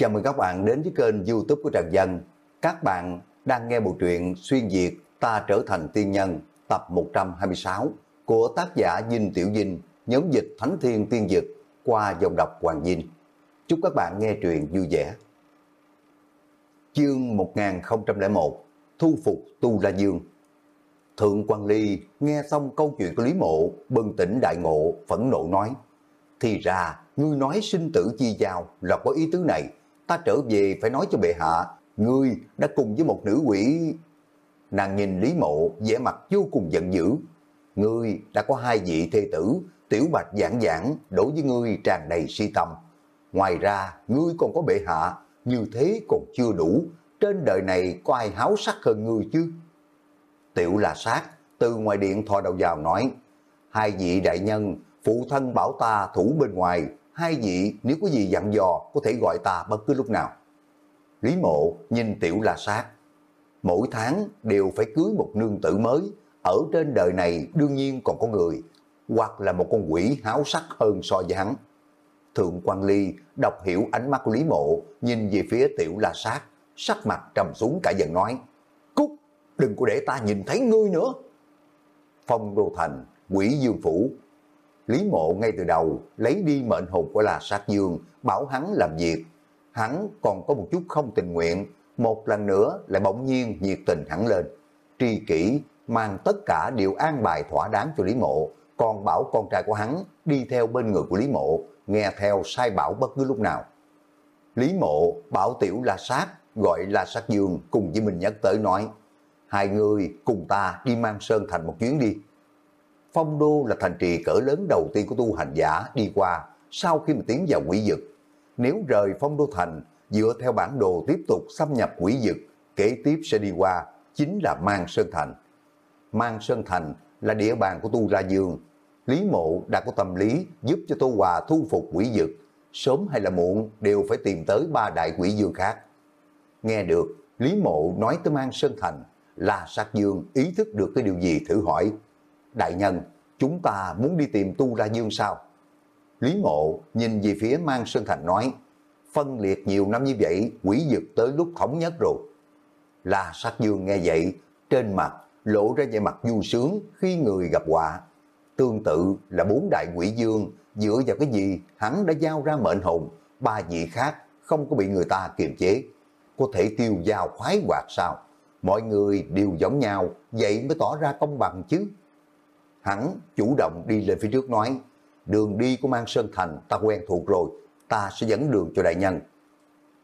Chào mừng các bạn đến với kênh youtube của Trần Dân. Các bạn đang nghe bộ truyện Xuyên Việt Ta Trở Thành Tiên Nhân tập 126 của tác giả Dinh Tiểu Dinh, nhóm dịch Thánh Thiên Tiên Dực qua dòng đọc Hoàng Dinh. Chúc các bạn nghe truyện vui vẻ. Chương 1001 Thu phục Tu La Dương Thượng quan Ly nghe xong câu chuyện của Lý Mộ, bừng tỉnh đại ngộ, phẫn nộ nói Thì ra, ngươi nói sinh tử chi giao là có ý tứ này, ta trở về phải nói cho bệ hạ, ngươi đã cùng với một nữ quỷ. Nàng nhìn Lý Mộ, vẻ mặt vô cùng giận dữ. Ngươi đã có hai vị thê tử, tiểu bạch giảng giảng, đối với ngươi tràn đầy si tâm. Ngoài ra, ngươi còn có bệ hạ, như thế còn chưa đủ, trên đời này có ai háo sắc hơn ngươi chứ? Tiểu là sát, từ ngoài điện thò đầu vào nói, hai vị đại nhân, phụ thân bảo ta thủ bên ngoài, hai vị nếu có gì dặn dò có thể gọi ta bất cứ lúc nào. Lý mộ nhìn tiểu la sát, mỗi tháng đều phải cưới một nương tử mới, ở trên đời này đương nhiên còn có người, hoặc là một con quỷ háo sắc hơn so với hắn. Thượng quan Ly đọc hiểu ánh mắt của Lý Mộ, nhìn về phía tiểu la sát, sắc mặt trầm xuống cả giận nói, Cút, đừng có để ta nhìn thấy ngươi nữa. Phong Đô Thành, quỷ dương phủ, Lý Mộ ngay từ đầu lấy đi mệnh hồn của La Sát Dương, bảo hắn làm việc. Hắn còn có một chút không tình nguyện, một lần nữa lại bỗng nhiên nhiệt tình hẳn lên. Tri kỷ mang tất cả đều an bài thỏa đáng cho Lý Mộ, còn bảo con trai của hắn đi theo bên người của Lý Mộ, nghe theo sai bảo bất cứ lúc nào. Lý Mộ bảo tiểu La Sát, gọi La Sát Dương cùng với mình Nhất tới nói, hai người cùng ta đi mang Sơn Thành một chuyến đi. Phong Đô là thành trì cỡ lớn đầu tiên của tu hành giả đi qua sau khi mà tiến vào quỷ dực. Nếu rời Phong Đô Thành, dựa theo bản đồ tiếp tục xâm nhập quỷ dực, kế tiếp sẽ đi qua chính là Mang Sơn Thành. Mang Sơn Thành là địa bàn của Tu La Dương. Lý Mộ đã có tâm lý giúp cho Tô Hòa thu phục quỷ dực. Sớm hay là muộn đều phải tìm tới ba đại quỷ dương khác. Nghe được, Lý Mộ nói tới Mang Sơn Thành, là sát dương ý thức được cái điều gì thử hỏi. Đại nhân, chúng ta muốn đi tìm Tu La Dương sao? Lý mộ nhìn về phía Mang Sơn Thành nói, phân liệt nhiều năm như vậy, quỷ dực tới lúc thống nhất rồi. La sát dương nghe vậy, trên mặt lộ ra vẻ mặt vui sướng khi người gặp họa. Tương tự là bốn đại quỷ dương, dựa vào cái gì hắn đã giao ra mệnh hồn, ba vị khác không có bị người ta kiềm chế. Có thể tiêu giao khoái hoạt sao? Mọi người đều giống nhau, vậy mới tỏ ra công bằng chứ. Hắn chủ động đi lên phía trước nói, đường đi của Mang Sơn Thành ta quen thuộc rồi, ta sẽ dẫn đường cho đại nhân.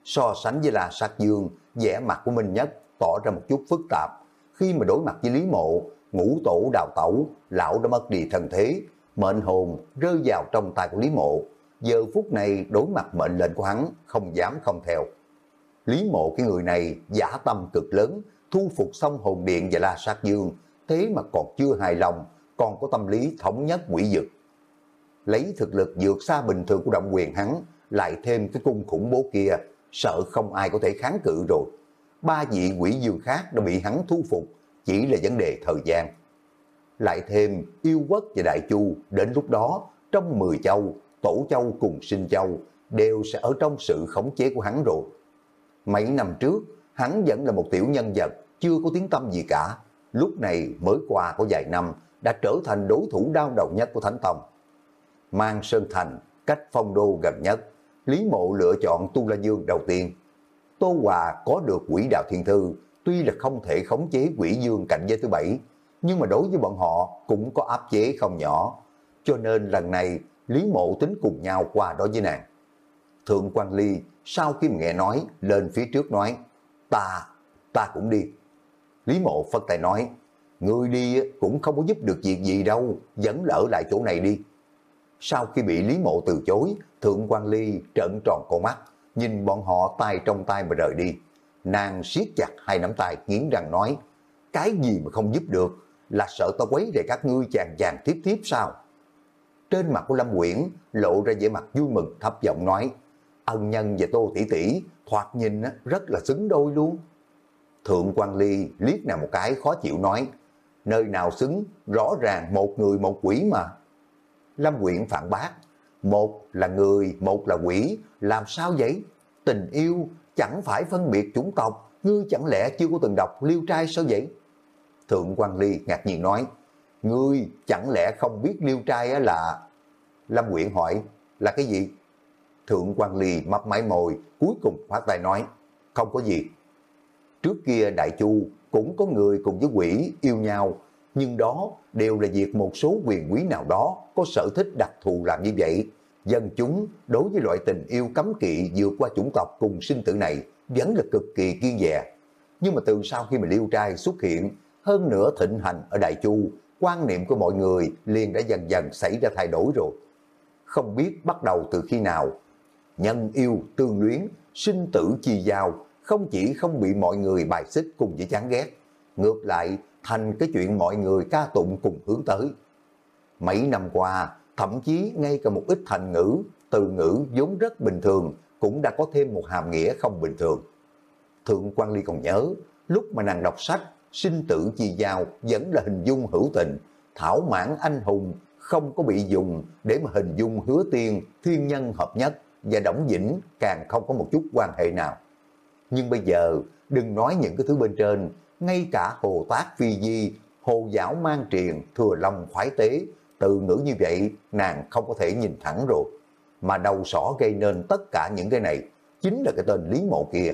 So sánh với là sát dương, vẻ mặt của Minh Nhất tỏ ra một chút phức tạp. Khi mà đối mặt với Lý Mộ, ngũ tổ đào tẩu, lão đã mất đi thần thế, mệnh hồn rơi vào trong tay của Lý Mộ. Giờ phút này đối mặt mệnh lệnh của hắn, không dám không theo. Lý Mộ cái người này giả tâm cực lớn, thu phục xong hồn điện và la sát dương, thế mà còn chưa hài lòng, còn có tâm lý thống nhất quỷ dực. Lấy thực lực vượt xa bình thường của động quyền hắn, lại thêm cái cung khủng bố kia, sợ không ai có thể kháng cự rồi. Ba vị quỷ dương khác đã bị hắn thu phục, chỉ là vấn đề thời gian. Lại thêm yêu quốc và đại chu, đến lúc đó, trong 10 châu, tổ châu cùng sinh châu, đều sẽ ở trong sự khống chế của hắn rồi. Mấy năm trước, hắn vẫn là một tiểu nhân vật, chưa có tiếng tâm gì cả. Lúc này mới qua có vài năm, đã trở thành đối thủ đau đầu nhất của Thánh Tông. Mang Sơn Thành, cách phong đô gần nhất, Lý Mộ lựa chọn Tu La Dương đầu tiên. Tô Hòa có được quỷ đạo thiên thư, tuy là không thể khống chế quỷ dương cạnh giới thứ bảy, nhưng mà đối với bọn họ cũng có áp chế không nhỏ. Cho nên lần này Lý Mộ tính cùng nhau qua đó với nàng. Thượng quan Ly sau khi nghe nói lên phía trước nói, ta, ta cũng đi. Lý Mộ phân tay nói, Ngươi đi cũng không có giúp được việc gì đâu, vẫn lỡ lại chỗ này đi. Sau khi bị Lý Mộ từ chối, Thượng quan Ly trợn tròn con mắt, nhìn bọn họ tay trong tay mà rời đi. Nàng siết chặt hai nắm tay nghiến răng nói, cái gì mà không giúp được, là sợ tao quấy rầy các ngươi chàng chàng tiếp tiếp sao? Trên mặt của Lâm Quyển lộ ra vẻ mặt vui mừng thấp giọng nói, ân nhân và tô tỷ tỷ thoạt nhìn rất là xứng đôi luôn. Thượng quan Ly liếc nàng một cái khó chịu nói, nơi nào xứng, rõ ràng một người một quỷ mà. Lâm Quyện phản bác, một là người, một là quỷ, làm sao vậy? tình yêu chẳng phải phân biệt chủng tộc, ngươi chẳng lẽ chưa có từng đọc liêu trai sao vậy? Thượng quan Ly ngạc nhiên nói, ngươi chẳng lẽ không biết liêu trai là... Lâm Quyển hỏi, là cái gì? Thượng quan Ly mập máy mồi cuối cùng phát tay nói, không có gì. Trước kia Đại Chu cũng có người cùng với quỷ yêu nhau, nhưng đó đều là việc một số quyền quý nào đó có sở thích đặc thù làm như vậy. Dân chúng đối với loại tình yêu cấm kỵ vượt qua chủng tộc cùng sinh tử này vẫn là cực kỳ kiên dè. Nhưng mà từ sau khi mà liêu trai xuất hiện, hơn nữa thịnh hành ở Đại Chu, quan niệm của mọi người liền đã dần dần xảy ra thay đổi rồi. Không biết bắt đầu từ khi nào, nhân yêu, tương luyến, sinh tử chi giao, không chỉ không bị mọi người bài xích cùng với chán ghét, ngược lại thành cái chuyện mọi người ca tụng cùng hướng tới. Mấy năm qua, thậm chí ngay cả một ít thành ngữ, từ ngữ vốn rất bình thường cũng đã có thêm một hàm nghĩa không bình thường. Thượng quan Ly còn nhớ, lúc mà nàng đọc sách, sinh tử chi giao vẫn là hình dung hữu tình, thảo mãn anh hùng, không có bị dùng để mà hình dung hứa tiên, thiên nhân hợp nhất và đóng dĩnh càng không có một chút quan hệ nào. Nhưng bây giờ, đừng nói những cái thứ bên trên, ngay cả hồ tác phi di, hồ giáo mang triền thừa lòng khoái tế, từ ngữ như vậy nàng không có thể nhìn thẳng rồi. Mà đầu sỏ gây nên tất cả những cái này chính là cái tên Lý Mộ kia.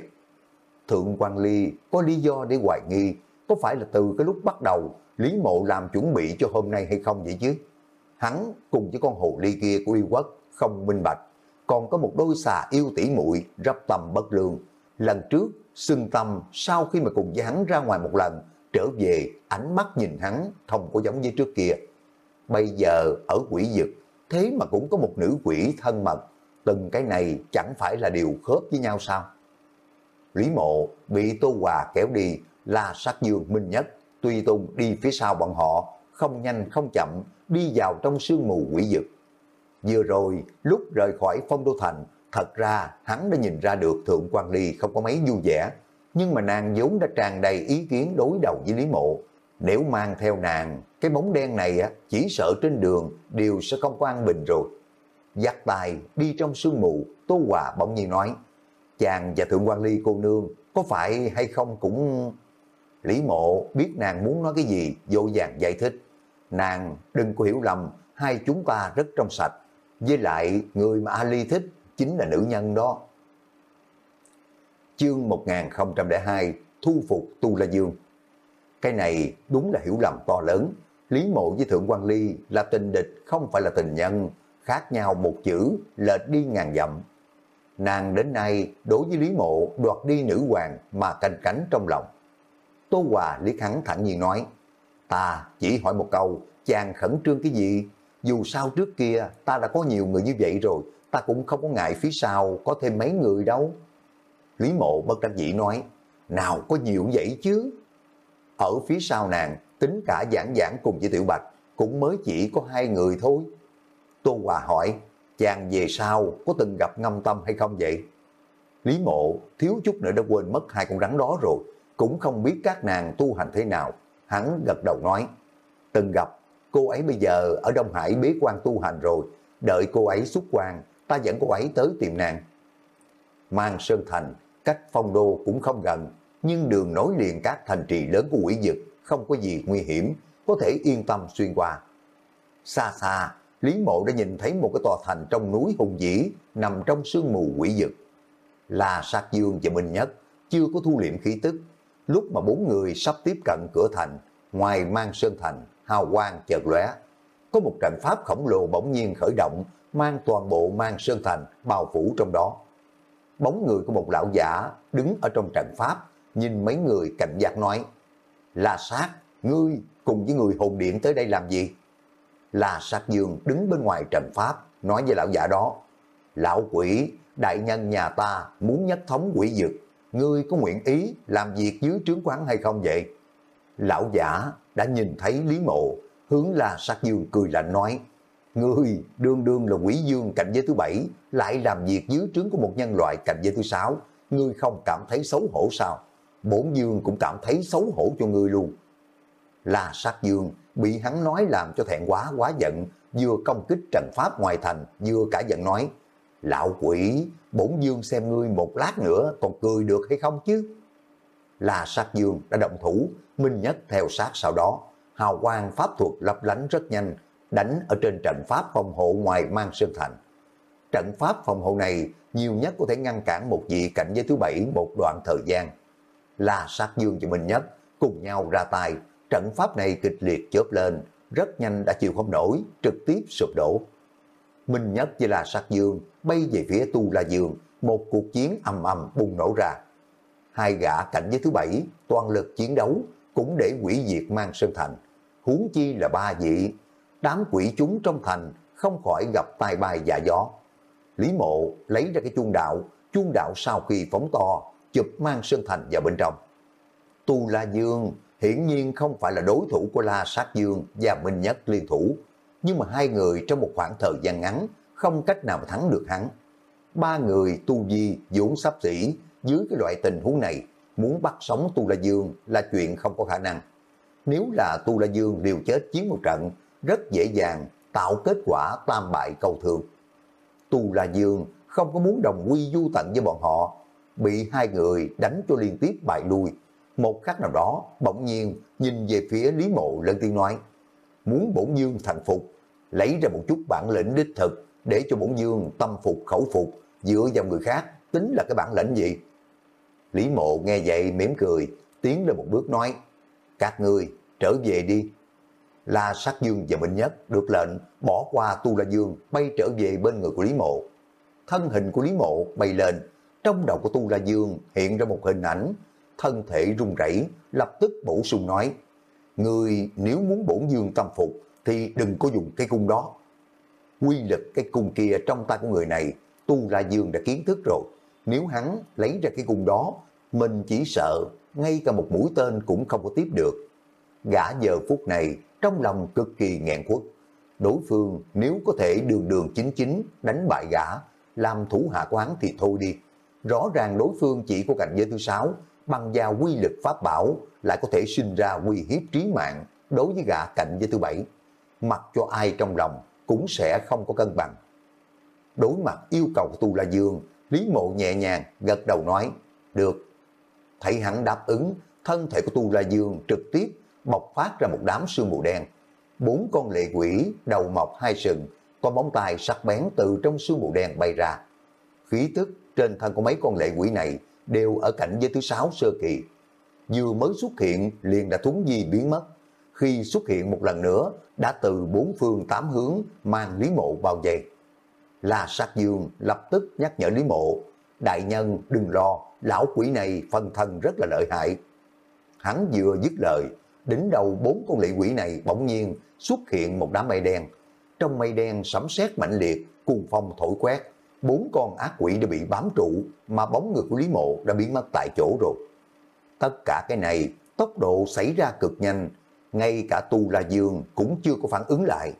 Thượng quan Ly có lý do để hoài nghi có phải là từ cái lúc bắt đầu Lý Mộ làm chuẩn bị cho hôm nay hay không vậy chứ? Hắn cùng với con hồ ly kia của yêu quốc không minh bạch, còn có một đôi xà yêu tỉ muội rắp tầm bất lương. Lần trước, xưng tâm sau khi mà cùng với hắn ra ngoài một lần, trở về ánh mắt nhìn hắn không có giống như trước kia. Bây giờ ở quỷ dực, thế mà cũng có một nữ quỷ thân mật, từng cái này chẳng phải là điều khớp với nhau sao? Lý mộ bị Tô Hòa kéo đi là sát dương minh nhất, Tuy Tùng đi phía sau bọn họ, không nhanh không chậm, đi vào trong sương mù quỷ dực. Vừa rồi, lúc rời khỏi phong đô thành, thật ra hắn đã nhìn ra được Thượng quan Ly không có mấy vui vẻ, nhưng mà nàng vốn đã tràn đầy ý kiến đối đầu với Lý Mộ. Nếu mang theo nàng, cái bóng đen này chỉ sợ trên đường đều sẽ không có an bình rồi. Giặt tài đi trong sương mù, Tô Hòa bỗng nhiên nói, chàng và Thượng quan Ly cô nương có phải hay không cũng... Lý mộ biết nàng muốn nói cái gì, vô vàng giải thích. Nàng đừng có hiểu lầm, hai chúng ta rất trong sạch. Với lại, người mà Ali thích chính là nữ nhân đó. Chương 1002 Thu phục Tu La Dương Cái này đúng là hiểu lầm to lớn. Lý mộ với Thượng quan Ly là tình địch, không phải là tình nhân. Khác nhau một chữ, lệch đi ngàn dặm. Nàng đến nay đối với Lý mộ đoạt đi nữ hoàng mà canh cánh trong lòng Tô Hòa liếc hắn thẳng nhiên nói, ta chỉ hỏi một câu, chàng khẩn trương cái gì? Dù sao trước kia ta đã có nhiều người như vậy rồi, ta cũng không có ngại phía sau có thêm mấy người đâu. Lý mộ bất đắc dĩ nói, nào có nhiều vậy chứ? Ở phía sau nàng, tính cả giảng giảng cùng với Tiểu Bạch, cũng mới chỉ có hai người thôi. Tô Hòa hỏi, chàng về sau có từng gặp ngâm tâm hay không vậy? Lý mộ thiếu chút nữa đã quên mất hai con rắn đó rồi, cũng không biết các nàng tu hành thế nào. Hắn gật đầu nói, từng gặp, cô ấy bây giờ ở Đông Hải bế quan tu hành rồi, đợi cô ấy xuất quan, ta dẫn cô ấy tới tìm nàng. Mang Sơn Thành, cách phong đô cũng không gần, nhưng đường nối liền các thành trì lớn của quỷ dực không có gì nguy hiểm, có thể yên tâm xuyên qua. Xa xa, Lý Mộ đã nhìn thấy một cái tòa thành trong núi hùng dĩ nằm trong sương mù quỷ dực. Là Sát Dương và Minh Nhất chưa có thu liệm khí tức, Lúc mà bốn người sắp tiếp cận cửa thành, ngoài mang sơn thành, hào quang chợt lóe, có một trận pháp khổng lồ bỗng nhiên khởi động, mang toàn bộ mang sơn thành bao phủ trong đó. Bóng người của một lão giả đứng ở trong trận pháp, nhìn mấy người cảnh giác nói, là sát, ngươi cùng với người hồn điện tới đây làm gì? Là sát dương đứng bên ngoài trận pháp, nói với lão giả đó, lão quỷ, đại nhân nhà ta muốn nhất thống quỷ dực, ngươi có nguyện ý làm việc dưới trướng quán hay không vậy? Lão giả đã nhìn thấy Lý Mộ, hướng là sát dương cười lạnh nói, Ngươi đương đương là quỷ dương cạnh giới thứ bảy, lại làm việc dưới trướng của một nhân loại cạnh giới thứ sáu, ngươi không cảm thấy xấu hổ sao? Bổn dương cũng cảm thấy xấu hổ cho ngươi luôn. Là sát dương bị hắn nói làm cho thẹn quá quá giận, vừa công kích trận pháp ngoài thành, vừa cả giận nói, Lão quỷ, bổn dương xem ngươi một lát nữa còn cười được hay không chứ? là sát dương đã động thủ, Minh Nhất theo sát sau đó. Hào quang pháp thuật lấp lánh rất nhanh, đánh ở trên trận pháp phòng hộ ngoài mang sơn thành. Trận pháp phòng hộ này nhiều nhất có thể ngăn cản một vị cảnh giới thứ bảy một đoạn thời gian. là sát dương cho Minh Nhất cùng nhau ra tay, trận pháp này kịch liệt chớp lên, rất nhanh đã chịu không nổi, trực tiếp sụp đổ. Minh Nhất với là sát dương bay về phía Tu La Dương, một cuộc chiến ầm ầm bùng nổ ra. Hai gã cảnh giới thứ bảy toàn lực chiến đấu cũng để quỷ diệt mang sơn thành. Huống chi là ba vị, đám quỷ chúng trong thành không khỏi gặp tai bay dạ gió. Lý mộ lấy ra cái chuông đạo, chuông đạo sau khi phóng to, chụp mang sơn thành vào bên trong. Tu La Dương hiển nhiên không phải là đối thủ của La Sát Dương và Minh Nhất liên thủ, nhưng mà hai người trong một khoảng thời gian ngắn không cách nào thắng được hắn. Ba người tu vi vốn sắp xỉ dưới cái loại tình huống này, muốn bắt sống Tu La Dương là chuyện không có khả năng. Nếu là Tu La Dương liều chết chiến một trận, rất dễ dàng tạo kết quả tam bại cầu thường. Tu La Dương không có muốn đồng quy du tận với bọn họ, bị hai người đánh cho liên tiếp bại lui. Một khắc nào đó, bỗng nhiên nhìn về phía Lý Mộ lên tiếng nói, muốn bổn dương thành phục, lấy ra một chút bản lĩnh đích thực để cho bổn dương tâm phục khẩu phục, dựa vào người khác, tính là cái bản lĩnh gì? Lý Mộ nghe vậy mỉm cười, tiến lên một bước nói, các ngươi trở về đi. La Sát Dương và Minh Nhất được lệnh bỏ qua Tu La Dương bay trở về bên người của Lý Mộ. Thân hình của Lý Mộ bay lên, trong đầu của Tu La Dương hiện ra một hình ảnh, thân thể run rẩy lập tức bổ sung nói, Người nếu muốn bổn dương tâm phục thì đừng có dùng cái cung đó. Quy lực cái cung kia trong tay của người này, Tu La Dương đã kiến thức rồi. Nếu hắn lấy ra cái cung đó, mình chỉ sợ ngay cả một mũi tên cũng không có tiếp được. Gã giờ phút này trong lòng cực kỳ nghẹn quất. Đối phương nếu có thể đường đường chính chính đánh bại gã, làm thủ hạ quán thì thôi đi. Rõ ràng đối phương chỉ có cảnh giới thứ sáu, bằng vào quy lực pháp bảo lại có thể sinh ra quy hiếp trí mạng đối với gã cạnh với thứ bảy. Mặc cho ai trong lòng cũng sẽ không có cân bằng. Đối mặt yêu cầu của Tu La Dương, Lý Mộ nhẹ nhàng gật đầu nói, được. Thấy hắn đáp ứng, thân thể của Tu La Dương trực tiếp bộc phát ra một đám sương mù đen. Bốn con lệ quỷ đầu mọc hai sừng, có bóng tay sắc bén từ trong sương mù đen bay ra. Khí tức trên thân của mấy con lệ quỷ này đều ở cạnh giới thứ sáu sơ kỳ. Vừa mới xuất hiện liền đã thúng di biến mất. Khi xuất hiện một lần nữa, đã từ bốn phương tám hướng mang Lý Mộ bao vây. La sát dương lập tức nhắc nhở Lý Mộ, đại nhân đừng lo, lão quỷ này phân thân rất là lợi hại. Hắn vừa dứt lời, đỉnh đầu bốn con lệ quỷ này bỗng nhiên xuất hiện một đám mây đen. Trong mây đen sấm sét mạnh liệt, cuồng phong thổi quét, bốn con ác quỷ đã bị bám trụ, mà bóng người của Lý Mộ đã biến mất tại chỗ rồi. Tất cả cái này, tốc độ xảy ra cực nhanh, ngay cả Tu La Dương cũng chưa có phản ứng lại.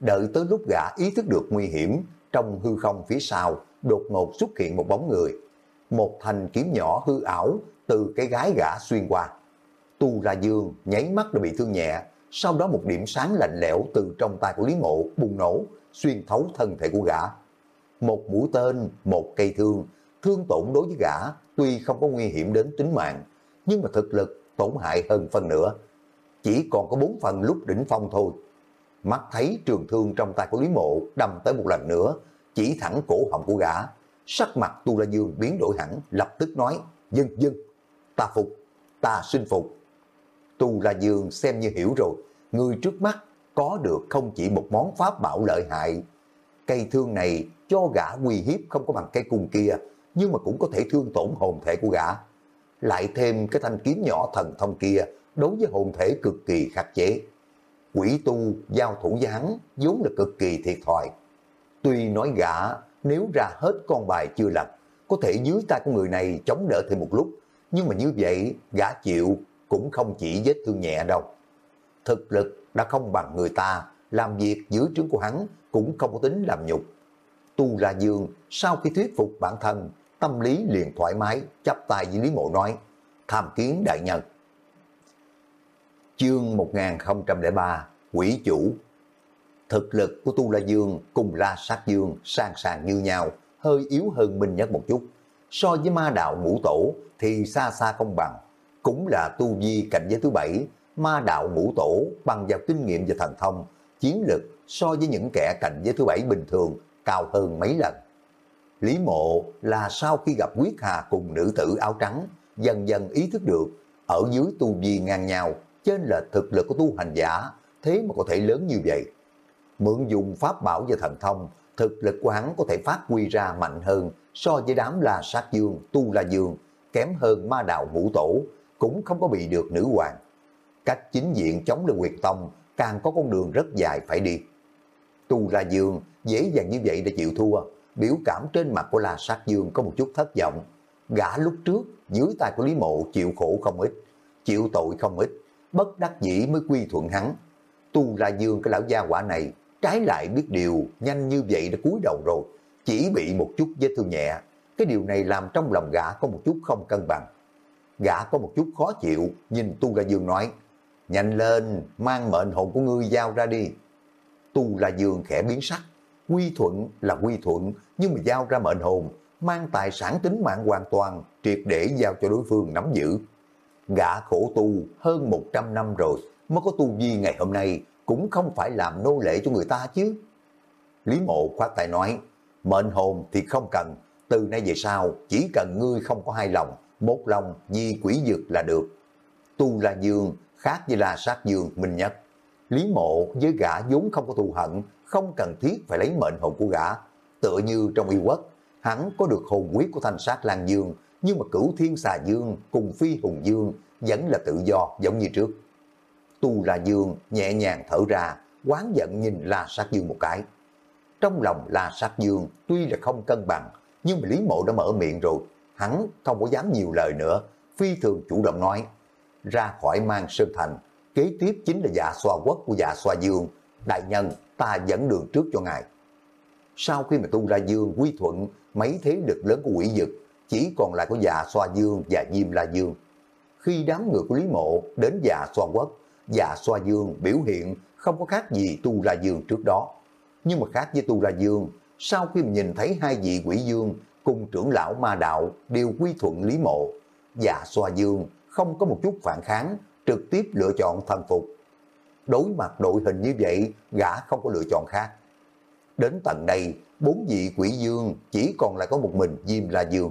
Đợi tới lúc gã ý thức được nguy hiểm, trong hư không phía sau, đột ngột xuất hiện một bóng người. Một thành kiếm nhỏ hư ảo từ cái gái gã xuyên qua. Tu La Dương nháy mắt đã bị thương nhẹ, sau đó một điểm sáng lạnh lẽo từ trong tay của Lý Mộ bùng nổ, xuyên thấu thân thể của gã. Một mũi tên, một cây thương, thương tổn đối với gã tuy không có nguy hiểm đến tính mạng, nhưng mà thực lực tổn hại hơn phần nữa. Chỉ còn có bốn phần lúc đỉnh phong thôi. Mắt thấy trường thương trong tay của Lý Mộ đâm tới một lần nữa, chỉ thẳng cổ họng của gã. Sắc mặt Tu La Dương biến đổi hẳn, lập tức nói, dân dân, ta phục, ta sinh phục. Tu La Dương xem như hiểu rồi, người trước mắt có được không chỉ một món pháp bảo lợi hại. Cây thương này cho gã uy hiếp không có bằng cây cung kia, nhưng mà cũng có thể thương tổn hồn thể của gã. Lại thêm cái thanh kiếm nhỏ thần thông kia, đối với hồn thể cực kỳ khắc chế. Quỷ tu giao thủ với hắn vốn là cực kỳ thiệt thòi. Tuy nói gã nếu ra hết con bài chưa lập có thể dưới tay của người này chống đỡ thêm một lúc, nhưng mà như vậy gã chịu cũng không chỉ vết thương nhẹ đâu. Thực lực đã không bằng người ta, làm việc dưới trướng của hắn cũng không có tính làm nhục. Tu La Dương sau khi thuyết phục bản thân, tâm lý liền thoải mái, chắp tay với Lý Mộ nói, tham kiến đại nhân. Chương 1003 Quỷ chủ Thực lực của Tu La Dương cùng La Sát Dương sang sàng như nhau, hơi yếu hơn Minh Nhất một chút. So với ma đạo ngũ tổ thì xa xa không bằng. Cũng là tu vi cảnh giới thứ bảy, ma đạo ngũ tổ bằng vào kinh nghiệm và thần thông, chiến lực so với những kẻ cảnh giới thứ bảy bình thường cao hơn mấy lần. Lý mộ là sau khi gặp Quyết Hà cùng nữ tử áo trắng, dần dần ý thức được, ở dưới tu vi ngang nhau, trên là thực lực của tu hành giả, thế mà có thể lớn như vậy. Mượn dùng pháp bảo và thần thông, thực lực của hắn có thể phát huy ra mạnh hơn so với đám là Sát Dương, Tu La Dương, kém hơn ma đạo ngũ tổ, cũng không có bị được nữ hoàng. Cách chính diện chống được quyền tông càng có con đường rất dài phải đi. Tu La Dương dễ dàng như vậy để chịu thua, biểu cảm trên mặt của La Sát Dương có một chút thất vọng. Gã lúc trước dưới tay của Lý Mộ chịu khổ không ít, chịu tội không ít, bất đắc dĩ mới quy thuận hắn. Tu La Dương cái lão gia quả này trái lại biết điều nhanh như vậy đã cúi đầu rồi, chỉ bị một chút vết thương nhẹ. Cái điều này làm trong lòng gã có một chút không cân bằng. Gã có một chút khó chịu, nhìn Tu La Dương nói, nhanh lên, mang mệnh hồn của ngươi giao ra đi. Tu La Dương khẽ biến sắc, quy thuận là quy thuận, nhưng mà giao ra mệnh hồn, mang tài sản tính mạng hoàn toàn, triệt để giao cho đối phương nắm giữ. Gã khổ tu hơn 100 năm rồi, mới có tu vi ngày hôm nay, cũng không phải làm nô lệ cho người ta chứ. Lý mộ khoát tay nói, mệnh hồn thì không cần, từ nay về sau chỉ cần ngươi không có hai lòng, một lòng di quỷ dược là được. Tu La Dương khác với La Sát Dương mình Nhất. Lý mộ với gã vốn không có thù hận, không cần thiết phải lấy mệnh hồn của gã. Tựa như trong y quốc, hắn có được hồn quyết của thanh sát Lan Dương, nhưng mà cửu thiên xà dương cùng phi hùng dương vẫn là tự do giống như trước. Tu La Dương nhẹ nhàng thở ra, quán giận nhìn La Sát Dương một cái. Trong lòng La Sát Dương tuy là không cân bằng, nhưng mà Lý Mộ đã mở miệng rồi, hắn không có dám nhiều lời nữa, phi thường chủ động nói, ra khỏi mang sơn thành, kế tiếp chính là dạ xoa quốc của dạ xoa dương, đại nhân ta dẫn đường trước cho ngài. Sau khi mà tu La Dương quy thuận mấy thế lực lớn của quỷ dực, chỉ còn lại có dạ xoa dương và diêm la dương. Khi đám người của Lý Mộ đến dạ xoa quốc, dạ xoa dương biểu hiện không có khác gì tu La Dương trước đó. Nhưng mà khác với tu La Dương, sau khi nhìn thấy hai vị quỷ dương cùng trưởng lão ma đạo đều quy thuận Lý Mộ, dạ xoa dương không có một chút phản kháng, trực tiếp lựa chọn thần phục. Đối mặt đội hình như vậy, gã không có lựa chọn khác. Đến tận đây, bốn vị quỷ dương chỉ còn lại có một mình Diêm La Dương.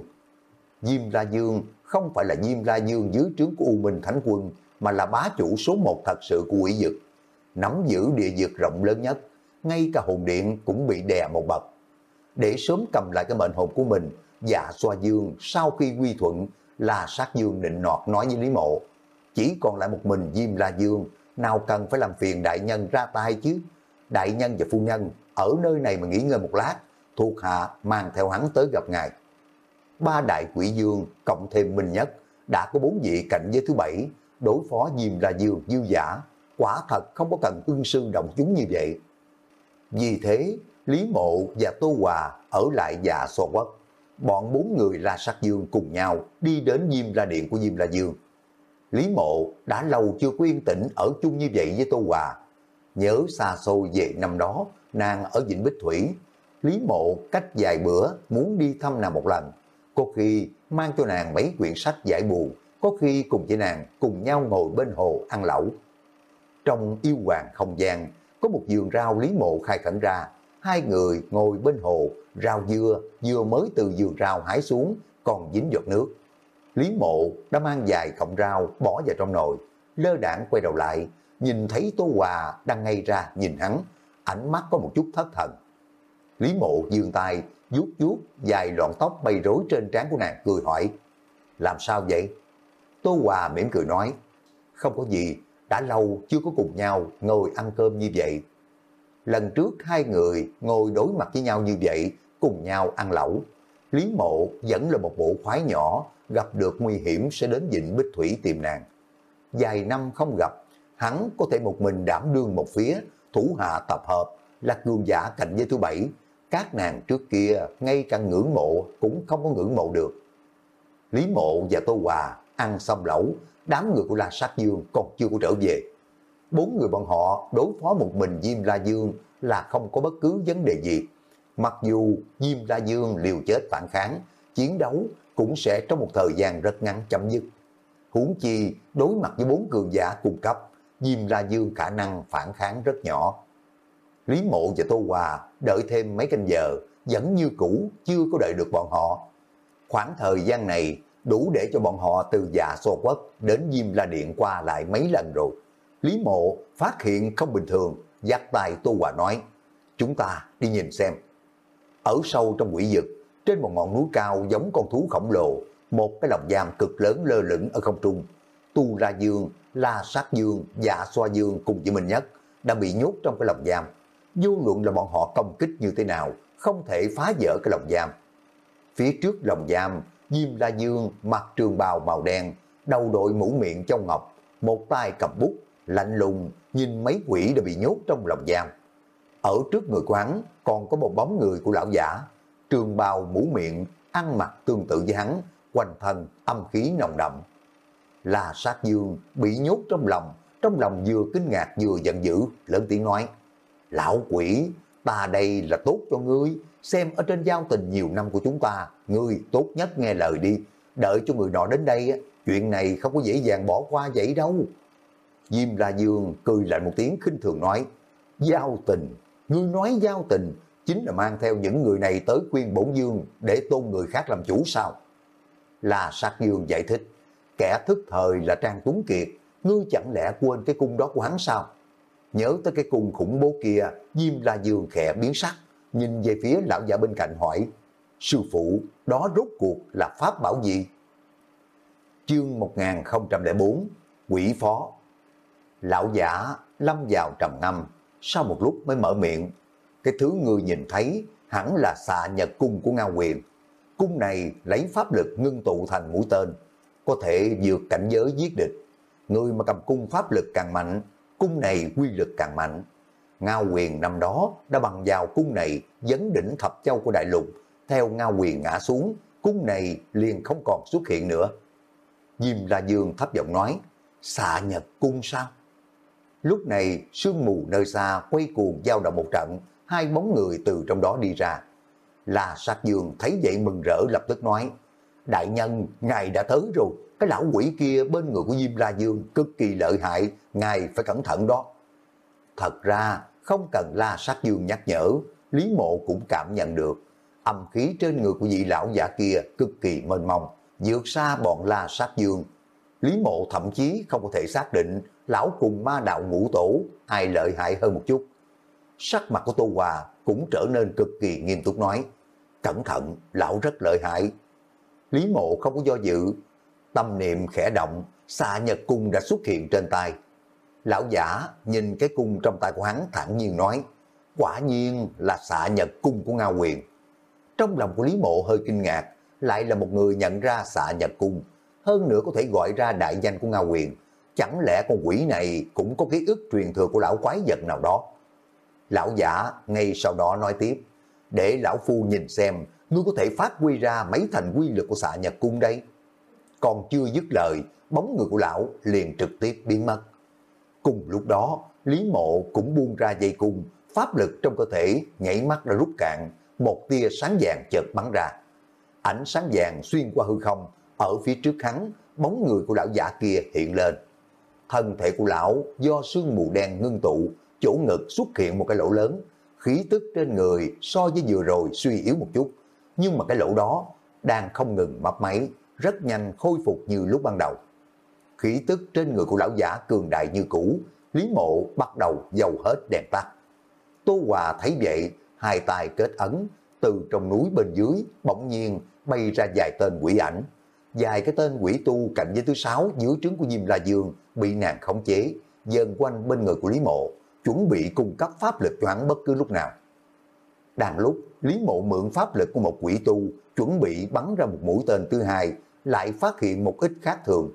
Diêm La Dương không phải là Diêm La Dương dưới trướng của U Minh Thánh Quân, mà là bá chủ số một thật sự của quỷ dực. Nắm giữ địa dực rộng lớn nhất, ngay cả hồn điện cũng bị đè một bậc. Để sớm cầm lại cái mệnh hồn của mình, dạ xoa dương sau khi quy thuận là sát dương định nọt nói với Lý Mộ. Chỉ còn lại một mình Diêm La Dương, nào cần phải làm phiền đại nhân ra tay chứ. Đại nhân và phu nhân ở nơi này mà nghỉ ngơi một lát, thuộc hạ mang theo hắn tới gặp ngài. Ba đại quỷ dương cộng thêm Minh Nhất đã có bốn vị cạnh giới thứ bảy đối phó Diêm La Dương dư giả, quả thật không có cần ương sư động chúng như vậy. Vì thế, Lý Mộ và Tô Hòa ở lại già Xò Quốc. Bọn bốn người La Sát Dương cùng nhau đi đến Diêm La Điện của Diêm La Dương. Lý Mộ đã lâu chưa có yên tĩnh ở chung như vậy với Tô Hòa. Nhớ xa xôi về năm đó, nàng ở Vịnh Bích Thủy. Lý Mộ cách vài bữa muốn đi thăm nàng một lần. Có khi mang cho nàng mấy quyển sách giải buồn, có khi cùng với nàng cùng nhau ngồi bên hồ ăn lẩu. Trong yêu hoàng không gian, có một vườn rau Lý Mộ khai khẩn ra, hai người ngồi bên hồ, rau dưa vừa mới từ vườn rau hái xuống, còn dính giọt nước. Lý Mộ đã mang dài cọng rau bỏ vào trong nồi, lơ đảng quay đầu lại, nhìn thấy Tô Hòa đang ngay ra nhìn hắn, ánh mắt có một chút thất thần. Lý Mộ dương tay, vuốt vuốt dài loạn tóc bay rối trên trán của nàng cười hỏi, làm sao vậy? Tô Hòa mỉm cười nói, không có gì, đã lâu chưa có cùng nhau ngồi ăn cơm như vậy. Lần trước hai người ngồi đối mặt với nhau như vậy, cùng nhau ăn lẩu. Lý Mộ vẫn là một bộ khoái nhỏ, gặp được nguy hiểm sẽ đến dịnh Bích Thủy tìm nàng. Dài năm không gặp, hắn có thể một mình đảm đương một phía, thủ hạ tập hợp, là cường giả cạnh với thứ bảy. Các nàng trước kia, ngay cả ngưỡng mộ cũng không có ngưỡng mộ được. Lý Mộ và Tô Hòa ăn xong lẩu, đám người của La Sát Dương còn chưa có trở về. Bốn người bọn họ đối phó một mình Diêm La Dương là không có bất cứ vấn đề gì. Mặc dù Diêm La Dương liều chết phản kháng, chiến đấu cũng sẽ trong một thời gian rất ngắn chấm dứt. Huống chi đối mặt với bốn cường giả cung cấp, Diêm La Dương khả năng phản kháng rất nhỏ. Lý Mộ và Tô Hòa đợi thêm mấy canh giờ, vẫn như cũ chưa có đợi được bọn họ. Khoảng thời gian này đủ để cho bọn họ từ dạ xô quốc đến Diêm La Điện qua lại mấy lần rồi. Lý Mộ phát hiện không bình thường, giặt tay Tô Hòa nói, chúng ta đi nhìn xem. Ở sâu trong quỷ vực, trên một ngọn núi cao giống con thú khổng lồ, một cái lồng giam cực lớn lơ lửng ở không trung. Tu La Dương, La Sát Dương, Dạ Xoa Dương cùng với Minh Nhất đã bị nhốt trong cái lồng giam. Vô luận là bọn họ công kích như thế nào, không thể phá vỡ cái lồng giam. Phía trước lồng giam, Diêm La Dương mặc trường bào màu đen, đầu đội mũ miệng trong ngọc, một tay cầm bút, lạnh lùng nhìn mấy quỷ đã bị nhốt trong lòng giam. Ở trước người quán còn có một bóng người của lão giả, trường bào mũ miệng, ăn mặc tương tự với hắn, quanh thân âm khí nồng đậm. Là sát dương bị nhốt trong lòng, trong lòng vừa kinh ngạc vừa giận dữ, lớn tiếng nói, Lão quỷ, ta đây là tốt cho ngươi, xem ở trên giao tình nhiều năm của chúng ta, ngươi tốt nhất nghe lời đi, đợi cho người nọ đến đây, chuyện này không có dễ dàng bỏ qua vậy đâu. Diêm La Dương cười lại một tiếng khinh thường nói, giao tình, ngươi nói giao tình, chính là mang theo những người này tới khuyên bổn dương để tôn người khác làm chủ sao? Là sát dương giải thích, kẻ thức thời là Trang Tuấn Kiệt, ngươi chẳng lẽ quên cái cung đó của hắn sao? Nhớ tới cái cung khủng bố kia, Diêm La Dương khẽ biến sắc, nhìn về phía lão giả bên cạnh hỏi, Sư phụ, đó rốt cuộc là pháp bảo gì? Chương 1004, Quỷ Phó Lão giả lâm vào trầm ngâm, sau một lúc mới mở miệng. Cái thứ người nhìn thấy hẳn là xà nhật cung của Ngao Quyền. Cung này lấy pháp lực ngưng tụ thành mũi tên, có thể vượt cảnh giới giết địch. Người mà cầm cung pháp lực càng mạnh, cung này quy lực càng mạnh. Ngao Quyền năm đó đã bằng vào cung này vấn đỉnh thập châu của đại lục. Theo Ngao Quyền ngã xuống, cung này liền không còn xuất hiện nữa. Diêm La Dương thấp giọng nói, xạ nhật cung sao? Lúc này, sương mù nơi xa quay cuồng giao động một trận, hai bóng người từ trong đó đi ra. Là sát dương thấy vậy mừng rỡ lập tức nói, Đại nhân, ngài đã tới rồi, cái lão quỷ kia bên người của Diêm La Dương cực kỳ lợi hại, ngài phải cẩn thận đó. Thật ra, không cần La sát dương nhắc nhở, Lý Mộ cũng cảm nhận được, âm khí trên người của vị lão giả kia cực kỳ mênh mông, vượt xa bọn La sát dương. Lý Mộ thậm chí không có thể xác định lão cùng ma đạo ngũ tổ, ai lợi hại hơn một chút. Sắc mặt của Tô Hòa cũng trở nên cực kỳ nghiêm túc nói, cẩn thận, lão rất lợi hại. Lý mộ không có do dự, tâm niệm khẽ động, xà nhật cung đã xuất hiện trên tay. Lão giả nhìn cái cung trong tay của hắn thẳng nhiên nói, quả nhiên là xạ nhật cung của Ngao Quyền. Trong lòng của Lý Mộ hơi kinh ngạc, lại là một người nhận ra xạ nhật cung, hơn nữa có thể gọi ra đại danh của Ngao Quyền, chẳng lẽ con quỷ này cũng có ký ức truyền thừa của lão quái vật nào đó. Lão giả ngay sau đó nói tiếp, để lão phu nhìn xem, ngươi có thể phát huy ra mấy thành quy lực của xạ nhật cung đây. Còn chưa dứt lời, bóng người của lão liền trực tiếp biến mất. Cùng lúc đó, Lý Mộ cũng buông ra dây cung, pháp lực trong cơ thể nhảy mắt ra rút cạn, một tia sáng vàng chợt bắn ra. Ánh sáng vàng xuyên qua hư không, ở phía trước hắn, bóng người của lão giả kia hiện lên thân thể của lão do sương mù đen ngưng tụ, chỗ ngực xuất hiện một cái lỗ lớn, khí tức trên người so với vừa rồi suy yếu một chút, nhưng mà cái lỗ đó đang không ngừng mấp máy, rất nhanh khôi phục như lúc ban đầu. Khí tức trên người của lão giả cường đại như cũ, Lý Mộ bắt đầu dầu hết đèn tắt. Tô Hòa thấy vậy, hai tay kết ấn, từ trong núi bên dưới bỗng nhiên bay ra vài tên quỷ ảnh. Vài cái tên quỷ tu cạnh với thứ sáu dưới trướng của Diêm La Dương bị nàng khống chế, dần quanh bên người của Lý Mộ, chuẩn bị cung cấp pháp lực cho hắn bất cứ lúc nào. Đang lúc, Lý Mộ mượn pháp lực của một quỷ tu, chuẩn bị bắn ra một mũi tên thứ hai, lại phát hiện một ít khác thường.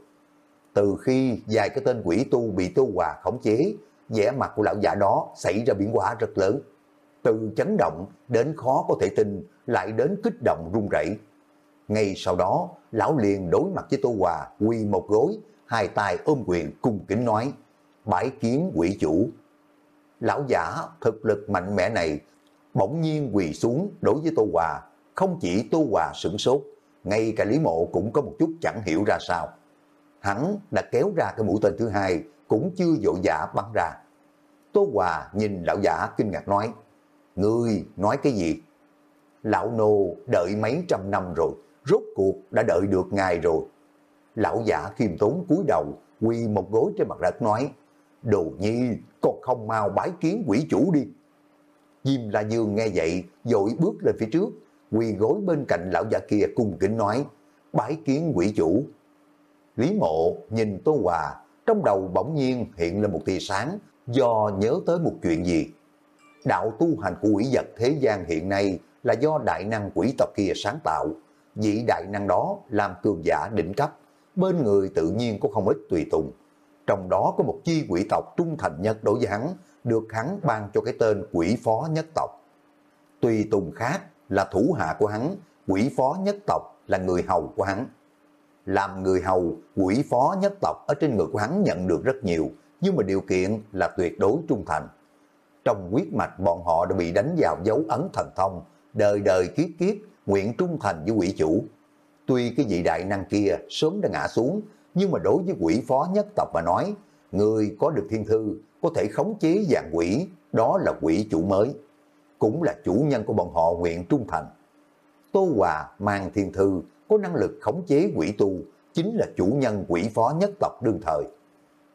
Từ khi vài cái tên quỷ tu bị tu hòa khống chế, vẻ mặt của lão giả đó xảy ra biến hóa rất lớn. Từ chấn động đến khó có thể tin, lại đến kích động run rẩy. Ngay sau đó, lão liền đối mặt với Tô Hòa quỳ một gối, hai tay ôm quyền cung kính nói, bãi kiến quỷ chủ. Lão giả thực lực mạnh mẽ này, bỗng nhiên quỳ xuống đối với Tô Hòa, không chỉ Tô Hòa sửng sốt, ngay cả Lý Mộ cũng có một chút chẳng hiểu ra sao. Hắn đã kéo ra cái mũi tên thứ hai, cũng chưa vội giả bắn ra. Tô Hòa nhìn lão giả kinh ngạc nói, Ngươi nói cái gì? Lão nô đợi mấy trăm năm rồi, rốt cuộc đã đợi được ngài rồi. Lão giả khiêm tốn cúi đầu, quỳ một gối trên mặt đất nói, Đồ nhi, còn không mau bái kiến quỷ chủ đi. Diêm La Dương nghe vậy, dội bước lên phía trước, quỳ gối bên cạnh lão già kia cung kính nói, bái kiến quỷ chủ. Lý mộ nhìn Tô Hòa, trong đầu bỗng nhiên hiện lên một tia sáng, do nhớ tới một chuyện gì. Đạo tu hành của quỷ vật thế gian hiện nay là do đại năng quỷ tộc kia sáng tạo. Vị đại năng đó làm cường giả đỉnh cấp, bên người tự nhiên có không ít tùy tùng. Trong đó có một chi quỷ tộc trung thành nhất đối với hắn, được hắn ban cho cái tên quỷ phó nhất tộc. Tùy tùng khác là thủ hạ của hắn, quỷ phó nhất tộc là người hầu của hắn. Làm người hầu, quỷ phó nhất tộc ở trên người của hắn nhận được rất nhiều, nhưng mà điều kiện là tuyệt đối trung thành. Trong quyết mạch bọn họ đã bị đánh vào dấu ấn thần thông, đời đời kiếp kiếp nguyện trung thành với quỷ chủ. Tuy cái vị đại năng kia sớm đã ngã xuống, nhưng mà đối với quỷ phó nhất tộc mà nói, người có được thiên thư, có thể khống chế dạng quỷ, đó là quỷ chủ mới. Cũng là chủ nhân của bọn họ nguyện trung thành. Tô Hòa mang thiên thư, có năng lực khống chế quỷ tu, chính là chủ nhân quỷ phó nhất tộc đương thời.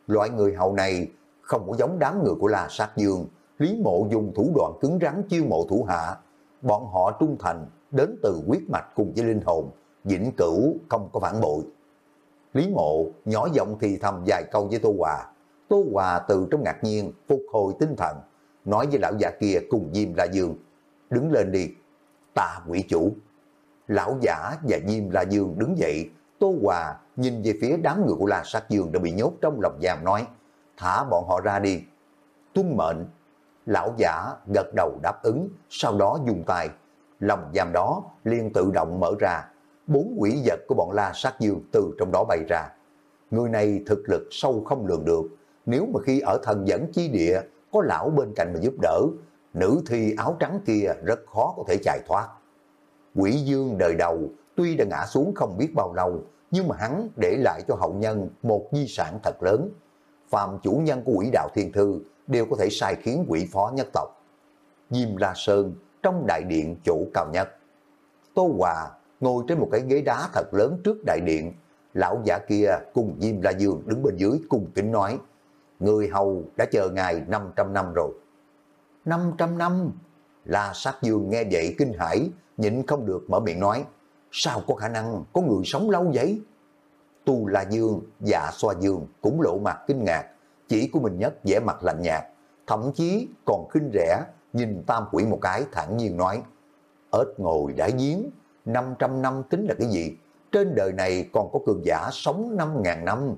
Loại người hầu này không có giống đám người của La Sát Dương, Lý Mộ dùng thủ đoạn cứng rắn chiêu mộ thủ hạ. Bọn họ trung thành đến từ quyết mạch cùng với linh hồn, vĩnh cửu không có phản bội. Lý Mộ nhỏ giọng thì thầm vài câu với Tô Hòa. Tô Hòa từ trong ngạc nhiên phục hồi tinh thần, nói với lão già kia cùng Diêm La Dương, đứng lên đi, ta quỷ chủ. Lão giả và Diêm La Dương đứng dậy, Tô Hòa nhìn về phía đám người của La Sát Dương đã bị nhốt trong lòng giam nói, thả bọn họ ra đi. Tuân mệnh, lão giả gật đầu đáp ứng, sau đó dùng tay, lòng giam đó liền tự động mở ra, bốn quỷ vật của bọn La Sát Dương từ trong đó bay ra. Người này thực lực sâu không lường được, nếu mà khi ở thần dẫn chi địa có lão bên cạnh mà giúp đỡ, nữ thi áo trắng kia rất khó có thể chạy thoát. Quỷ dương đời đầu tuy đã ngã xuống không biết bao lâu, nhưng mà hắn để lại cho hậu nhân một di sản thật lớn. Phàm chủ nhân của quỷ đạo thiên thư đều có thể sai khiến quỷ phó nhất tộc. Diêm La Sơn trong đại điện chỗ cao nhất. Tô Hòa ngồi trên một cái ghế đá thật lớn trước đại điện. Lão giả kia cùng Diêm La Dương đứng bên dưới cùng kính nói, người hầu đã chờ ngài 500 năm rồi. 500 năm? La sát dương nghe vậy kinh hãi nhịn không được mở miệng nói, sao có khả năng có người sống lâu vậy? Tu La Dương, dạ xoa dương cũng lộ mặt kinh ngạc, chỉ của mình nhất vẻ mặt lạnh nhạt, thậm chí còn khinh rẻ, nhìn tam quỷ một cái thản nhiên nói, ếch ngồi đã giếng, 500 năm tính là cái gì? Trên đời này còn có cường giả sống 5.000 năm.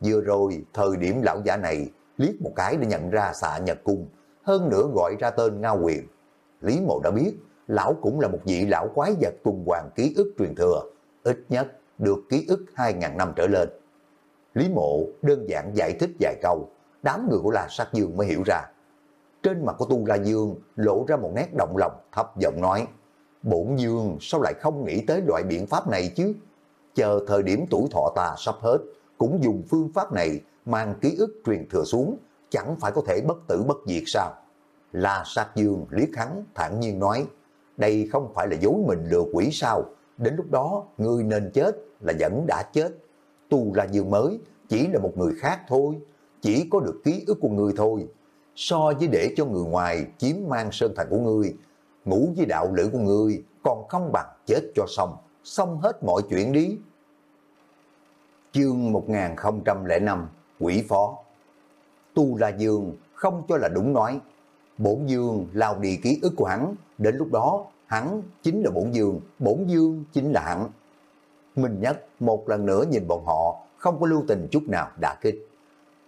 Vừa rồi, thời điểm lão giả này liếc một cái để nhận ra xạ nhật cung, hơn nữa gọi ra tên Ngao Quyền. Lý Mộ đã biết, lão cũng là một vị lão quái vật tuần hoàng ký ức truyền thừa, ít nhất được ký ức 2.000 năm trở lên. Lý Mộ đơn giản giải thích vài câu, đám người của La Sát Dương mới hiểu ra. Trên mặt của Tu La Dương lộ ra một nét động lòng thấp giọng nói, Bổn Dương sao lại không nghĩ tới loại biện pháp này chứ? Chờ thời điểm tuổi thọ ta sắp hết, cũng dùng phương pháp này mang ký ức truyền thừa xuống, chẳng phải có thể bất tử bất diệt sao? La Sát Dương liếc hắn thản nhiên nói, đây không phải là dối mình lừa quỷ sao? Đến lúc đó, người nên chết là vẫn đã chết. Tu La Dương mới chỉ là một người khác thôi, chỉ có được ký ức của người thôi. So với để cho người ngoài chiếm mang sơn thành của ngươi, ngủ với đạo lữ của ngươi còn không bằng chết cho xong, xong hết mọi chuyện đi. Chương 1005 Quỷ Phó Tu La Dương không cho là đúng nói. Bổn Dương lao đi ký ức của hắn, đến lúc đó hắn chính là Bổn Dương, Bổn Dương chính là hắn. Minh Nhất một lần nữa nhìn bọn họ không có lưu tình chút nào đã kích.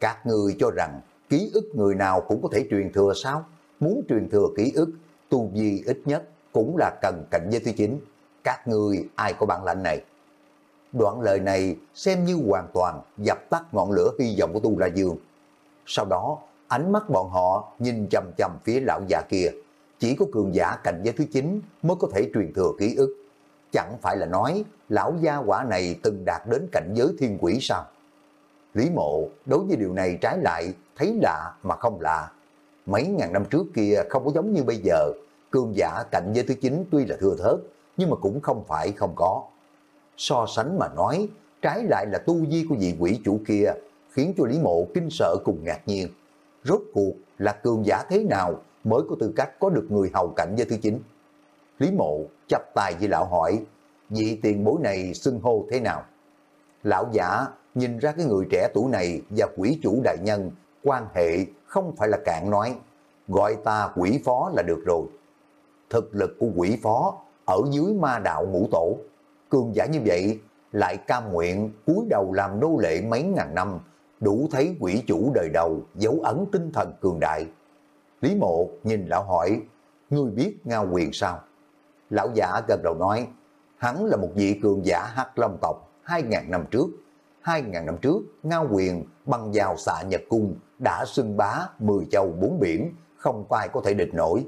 Các người cho rằng ký ức người nào cũng có thể truyền thừa sao? Muốn truyền thừa ký ức, tu vi ít nhất cũng là cần cạnh giới thứ chín. Các người ai có bản lãnh này? Đoạn lời này xem như hoàn toàn dập tắt ngọn lửa hy vọng của Tu La Dương. Sau đó, ánh mắt bọn họ nhìn chầm chầm phía lão già kia, chỉ có cường giả cảnh giới thứ 9 mới có thể truyền thừa ký ức. Chẳng phải là nói lão gia quả này từng đạt đến cảnh giới thiên quỷ sao? Lý mộ đối với điều này trái lại thấy lạ mà không lạ. Mấy ngàn năm trước kia không có giống như bây giờ, cường giả cảnh giới thứ 9 tuy là thừa thớt, nhưng mà cũng không phải không có. So sánh mà nói, trái lại là tu vi của vị quỷ chủ kia, khiến cho Lý Mộ kinh sợ cùng ngạc nhiên. Rốt cuộc là cường giả thế nào mới có tư cách có được người hầu cảnh giới thứ 9? Lý Mộ chắp tay với lão hỏi, vị tiền bối này xưng hô thế nào? Lão giả nhìn ra cái người trẻ tuổi này và quỷ chủ đại nhân quan hệ không phải là cạn nói, gọi ta quỷ phó là được rồi. Thực lực của quỷ phó ở dưới ma đạo ngũ tổ, cường giả như vậy lại cam nguyện cúi đầu làm nô lệ mấy ngàn năm, đủ thấy quỷ chủ đời đầu dấu ấn tinh thần cường đại. Lý mộ nhìn lão hỏi, ngươi biết Ngao Quyền sao? Lão giả gần đầu nói, hắn là một vị cường giả hắc long tộc 2.000 năm trước. 2.000 năm trước, Ngao Quyền băng vào xạ Nhật Cung đã xưng bá 10 châu bốn biển, không có ai có thể địch nổi.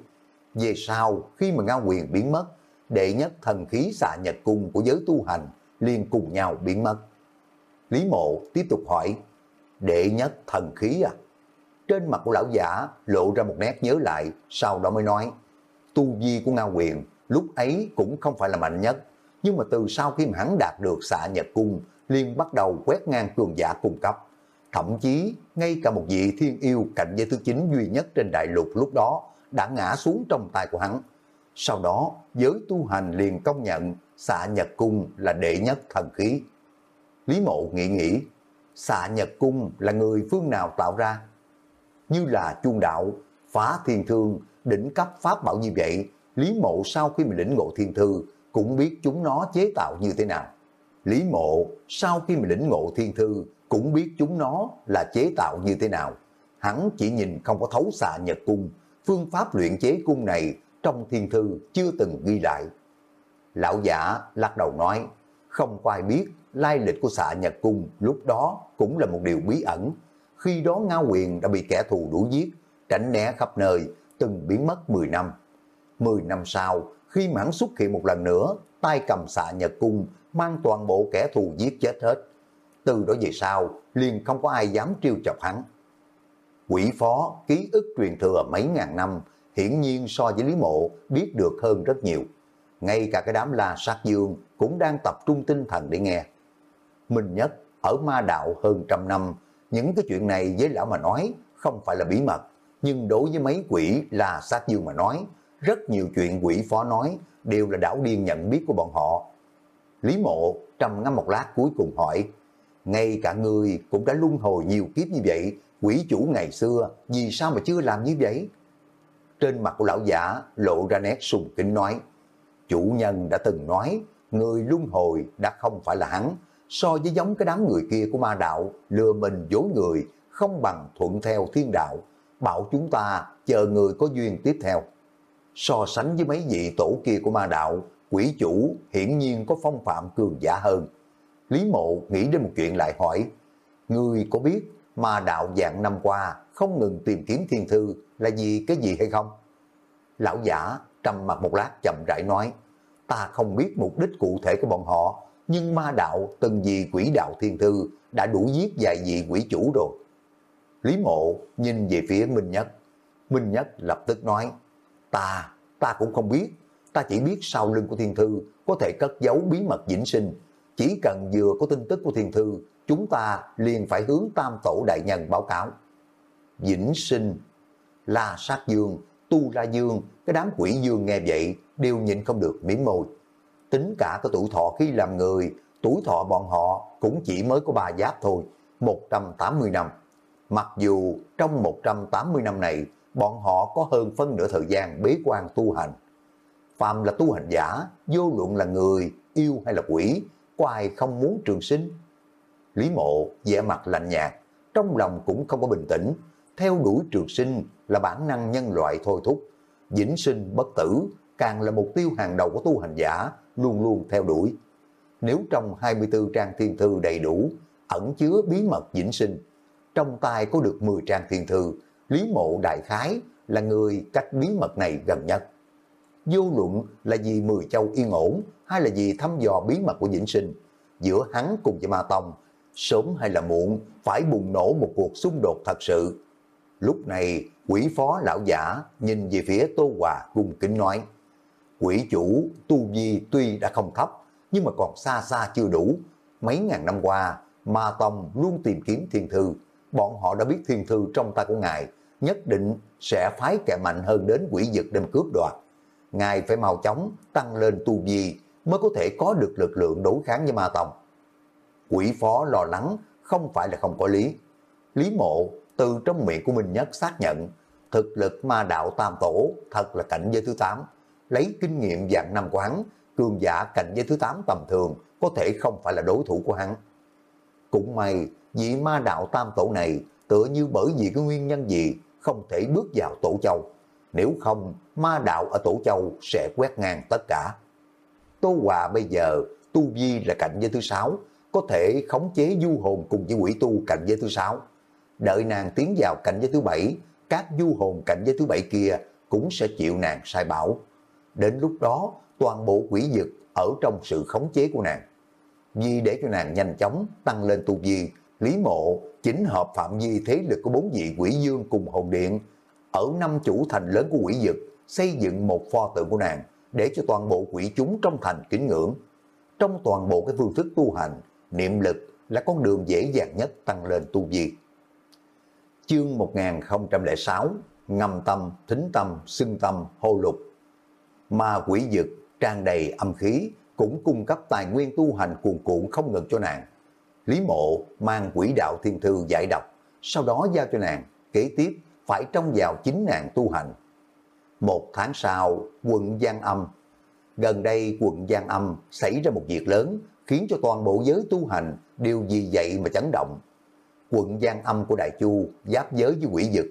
Về sau, khi mà Ngao Quyền biến mất, đệ nhất thần khí xạ Nhật Cung của giới tu hành liền cùng nhau biến mất. Lý Mộ tiếp tục hỏi, đệ nhất thần khí à? Trên mặt của lão giả lộ ra một nét nhớ lại, sau đó mới nói, tu vi của Ngao Quyền lúc ấy cũng không phải là mạnh nhất, nhưng mà từ sau khi mà hắn đạt được xạ Nhật Cung, liền bắt đầu quét ngang cường giả cung cấp. Thậm chí, ngay cả một vị thiên yêu cạnh giới thứ 9 duy nhất trên đại lục lúc đó đã ngã xuống trong tay của hắn. Sau đó, giới tu hành liền công nhận xạ Nhật Cung là đệ nhất thần khí. Lý Mộ nghĩ nghĩ, xạ Nhật Cung là người phương nào tạo ra? Như là chuông đạo, phá thiên thương, đỉnh cấp pháp bảo như vậy, Lý Mộ sau khi mình lĩnh ngộ thiên thư cũng biết chúng nó chế tạo như thế nào. Lý Mộ sau khi mình lĩnh ngộ thiên thư cũng biết chúng nó là chế tạo như thế nào. Hắn chỉ nhìn không có thấu xạ nhật cung, phương pháp luyện chế cung này trong thiên thư chưa từng ghi lại. Lão giả lắc đầu nói, không có ai biết lai lịch của xạ nhật cung lúc đó cũng là một điều bí ẩn. Khi đó Ngao Quyền đã bị kẻ thù đuổi giết, tránh né khắp nơi, từng biến mất 10 năm. 10 năm sau, khi mãn xuất hiện một lần nữa, tay cầm xạ nhật cung, mang toàn bộ kẻ thù giết chết hết. Từ đó về sau, liền không có ai dám trêu chọc hắn. Quỷ phó, ký ức truyền thừa mấy ngàn năm, hiển nhiên so với Lý Mộ biết được hơn rất nhiều. Ngay cả cái đám la sát dương cũng đang tập trung tinh thần để nghe. Minh Nhất ở ma đạo hơn trăm năm, những cái chuyện này với lão mà nói không phải là bí mật, nhưng đối với mấy quỷ là sát dương mà nói, rất nhiều chuyện quỷ phó nói đều là đảo điên nhận biết của bọn họ. Lý mộ trầm ngâm một lát cuối cùng hỏi, ngay cả người cũng đã luân hồi nhiều kiếp như vậy, quỷ chủ ngày xưa, vì sao mà chưa làm như vậy? Trên mặt của lão giả lộ ra nét sùng kính nói, chủ nhân đã từng nói, người luân hồi đã không phải là hắn, so với giống cái đám người kia của ma đạo, lừa mình dối người, không bằng thuận theo thiên đạo, bảo chúng ta chờ người có duyên tiếp theo. So sánh với mấy vị tổ kia của ma đạo, quỷ chủ hiển nhiên có phong phạm cường giả hơn. Lý mộ nghĩ đến một chuyện lại hỏi, người có biết ma đạo dạng năm qua không ngừng tìm kiếm thiên thư là vì cái gì hay không? Lão giả trầm mặt một lát chậm rãi nói, ta không biết mục đích cụ thể của bọn họ, nhưng ma đạo từng vì quỷ đạo thiên thư đã đủ giết vài vị quỷ chủ rồi. Lý mộ nhìn về phía Minh Nhất. Minh Nhất lập tức nói, ta, ta cũng không biết, ta chỉ biết sau lưng của thiên thư có thể cất giấu bí mật vĩnh sinh. Chỉ cần vừa có tin tức của thiên thư, chúng ta liền phải hướng tam tổ đại nhân báo cáo. Vĩnh sinh, La Sát Dương, Tu La Dương, cái đám quỷ dương nghe vậy đều nhìn không được miếng môi. Tính cả cái tuổi thọ khi làm người, tuổi thọ bọn họ cũng chỉ mới có ba giáp thôi, 180 năm. Mặc dù trong 180 năm này, bọn họ có hơn phân nửa thời gian bế quan tu hành. Phạm là tu hành giả, vô luận là người, yêu hay là quỷ, có ai không muốn trường sinh. Lý mộ vẻ mặt lạnh nhạt, trong lòng cũng không có bình tĩnh, theo đuổi trường sinh là bản năng nhân loại thôi thúc. Vĩnh sinh bất tử càng là mục tiêu hàng đầu của tu hành giả, luôn luôn theo đuổi. Nếu trong 24 trang thiên thư đầy đủ, ẩn chứa bí mật vĩnh sinh, trong tay có được 10 trang thiên thư, Lý mộ đại khái là người cách bí mật này gần nhất. Vô luận là vì Mười Châu yên ổn hay là vì thăm dò bí mật của Vĩnh Sinh, giữa hắn cùng với Ma Tông, sớm hay là muộn phải bùng nổ một cuộc xung đột thật sự. Lúc này, quỷ phó lão giả nhìn về phía Tô Hòa cung kính nói, quỷ chủ tu vi tuy đã không thấp, nhưng mà còn xa xa chưa đủ. Mấy ngàn năm qua, Ma Tông luôn tìm kiếm thiên thư, bọn họ đã biết thiên thư trong tay của ngài, nhất định sẽ phái kẻ mạnh hơn đến quỷ dực đem cướp đoạt. Ngài phải mau chóng tăng lên tu vi mới có thể có được lực lượng đối kháng với ma tông. Quỷ phó lo lắng không phải là không có lý. Lý mộ từ trong miệng của mình nhất xác nhận thực lực ma đạo tam tổ thật là cảnh giới thứ 8. Lấy kinh nghiệm dạng năm của hắn cường giả cảnh giới thứ 8 tầm thường có thể không phải là đối thủ của hắn. Cũng may, vị ma đạo tam tổ này tựa như bởi vì cái nguyên nhân gì không thể bước vào tổ châu. Nếu không, ma đạo ở tổ châu sẽ quét ngang tất cả. Tô Hòa bây giờ tu vi là cảnh giới thứ sáu, có thể khống chế du hồn cùng với quỷ tu cảnh giới thứ sáu. Đợi nàng tiến vào cảnh giới thứ bảy, các du hồn cảnh giới thứ bảy kia cũng sẽ chịu nàng sai bảo. Đến lúc đó, toàn bộ quỷ dực ở trong sự khống chế của nàng. Vì để cho nàng nhanh chóng tăng lên tu vi, Lý Mộ chính hợp phạm vi thế lực của bốn vị quỷ dương cùng hồn điện, ở năm chủ thành lớn của quỷ dực, xây dựng một pho tượng của nàng, để cho toàn bộ quỷ chúng trong thành kính ngưỡng. Trong toàn bộ cái phương thức tu hành, niệm lực là con đường dễ dàng nhất tăng lên tu vi. Chương 1006 Ngâm tâm, thính tâm, xưng tâm, hô lục mà quỷ dực tràn đầy âm khí cũng cung cấp tài nguyên tu hành cuồn cuộn không ngừng cho nàng. Lý mộ mang quỷ đạo thiên thư giải độc, sau đó giao cho nàng, kế tiếp phải trong vào chính nàng tu hành. Một tháng sau, quận Giang Âm. Gần đây quận Giang Âm xảy ra một việc lớn, khiến cho toàn bộ giới tu hành đều vì vậy mà chấn động. Quận Giang Âm của Đại Chu giáp giới với quỷ dực.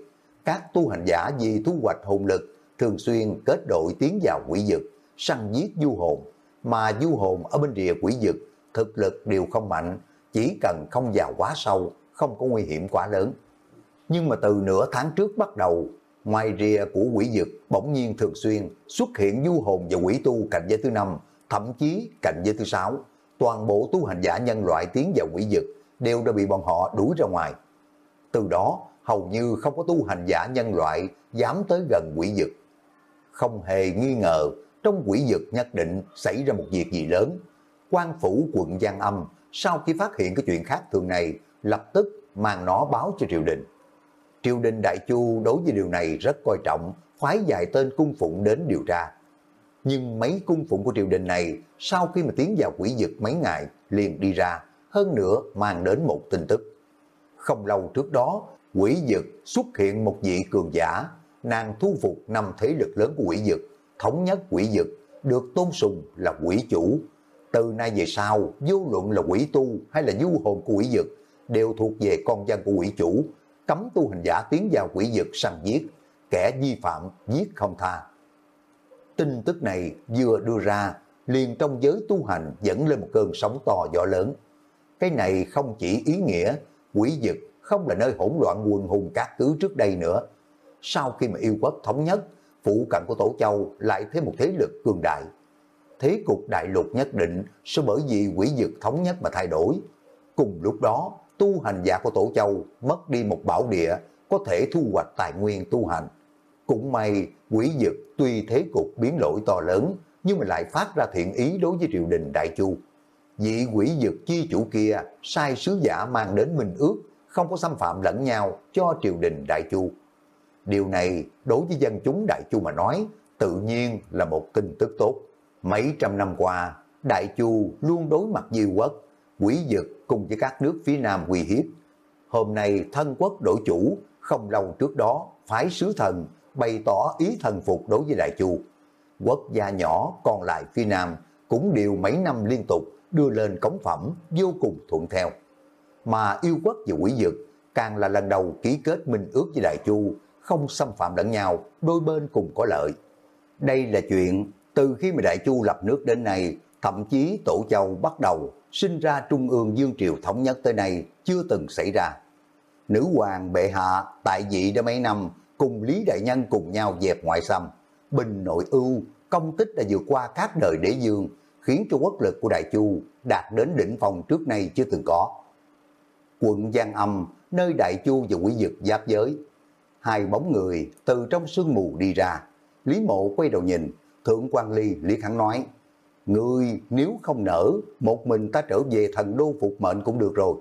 Các tu hành giả vì thu hoạch hồn lực thường xuyên kết đội tiến vào quỷ dực, săn giết du hồn. Mà du hồn ở bên rìa quỷ dực thực lực đều không mạnh, chỉ cần không vào quá sâu, không có nguy hiểm quá lớn. Nhưng mà từ nửa tháng trước bắt đầu, ngoài rìa của quỷ dực bỗng nhiên thường xuyên xuất hiện du hồn và quỷ tu cạnh giới thứ năm, thậm chí cạnh giới thứ sáu. Toàn bộ tu hành giả nhân loại tiến vào quỷ dực đều đã bị bọn họ đuổi ra ngoài. Từ đó, hầu như không có tu hành giả nhân loại dám tới gần quỷ dực. Không hề nghi ngờ, trong quỷ vực nhất định xảy ra một việc gì lớn. quan phủ quận Giang Âm sau khi phát hiện cái chuyện khác thường này, lập tức mang nó báo cho triều đình triều đình Đại Chu đối với điều này rất coi trọng, phái dài tên cung phụng đến điều tra. Nhưng mấy cung phụng của triều đình này sau khi mà tiến vào quỷ vực mấy ngày liền đi ra, hơn nữa mang đến một tin tức. Không lâu trước đó, quỷ vực xuất hiện một vị cường giả, nàng thu phục năm thế lực lớn của quỷ dực, thống nhất quỷ dực, được tôn sùng là quỷ chủ. Từ nay về sau, vô luận là quỷ tu hay là du hồn của quỷ dực, đều thuộc về con dân của quỷ chủ, cấm tu hành giả tiến vào quỷ dực săn giết, kẻ vi phạm giết không tha. Tin tức này vừa đưa ra, liền trong giới tu hành dẫn lên một cơn sóng to gió lớn. Cái này không chỉ ý nghĩa quỷ dực không là nơi hỗn loạn quần hùng các cứ trước đây nữa. Sau khi mà yêu quốc thống nhất, phụ cận của Tổ Châu lại thêm một thế lực cường đại. Thế cục đại lục nhất định sẽ bởi vì quỷ dực thống nhất mà thay đổi. Cùng lúc đó, tu hành giả của Tổ Châu mất đi một bảo địa có thể thu hoạch tài nguyên tu hành. Cũng may quỷ dực tuy thế cục biến lỗi to lớn nhưng mà lại phát ra thiện ý đối với triều đình Đại Chu. Vị quỷ dực chi chủ kia sai sứ giả mang đến minh ước không có xâm phạm lẫn nhau cho triều đình Đại Chu. Điều này đối với dân chúng Đại Chu mà nói tự nhiên là một tin tức tốt. Mấy trăm năm qua, Đại Chu luôn đối mặt diêu quốc, quỷ dực cùng với các nước phía Nam uy hiếp. Hôm nay thân quốc đổi chủ, không lâu trước đó phái sứ thần bày tỏ ý thần phục đối với Đại Chu. Quốc gia nhỏ còn lại phía Nam cũng đều mấy năm liên tục đưa lên cống phẩm vô cùng thuận theo. Mà yêu quốc và quỷ dực càng là lần đầu ký kết minh ước với Đại Chu, không xâm phạm lẫn nhau, đôi bên cùng có lợi. Đây là chuyện từ khi mà Đại Chu lập nước đến nay, thậm chí Tổ Châu bắt đầu sinh ra Trung ương Dương Triều thống nhất tới nay chưa từng xảy ra. Nữ hoàng bệ hạ tại vị đã mấy năm cùng Lý Đại Nhân cùng nhau dẹp ngoại xâm, bình nội ưu, công tích đã vượt qua các đời đế dương, khiến cho quốc lực của Đại Chu đạt đến đỉnh phong trước nay chưa từng có. Quận Giang Âm, nơi Đại Chu và quỷ dực giáp giới, hai bóng người từ trong sương mù đi ra. Lý Mộ quay đầu nhìn, Thượng quan Ly liếc hắn nói, Ngươi nếu không nở, một mình ta trở về thần đô phục mệnh cũng được rồi.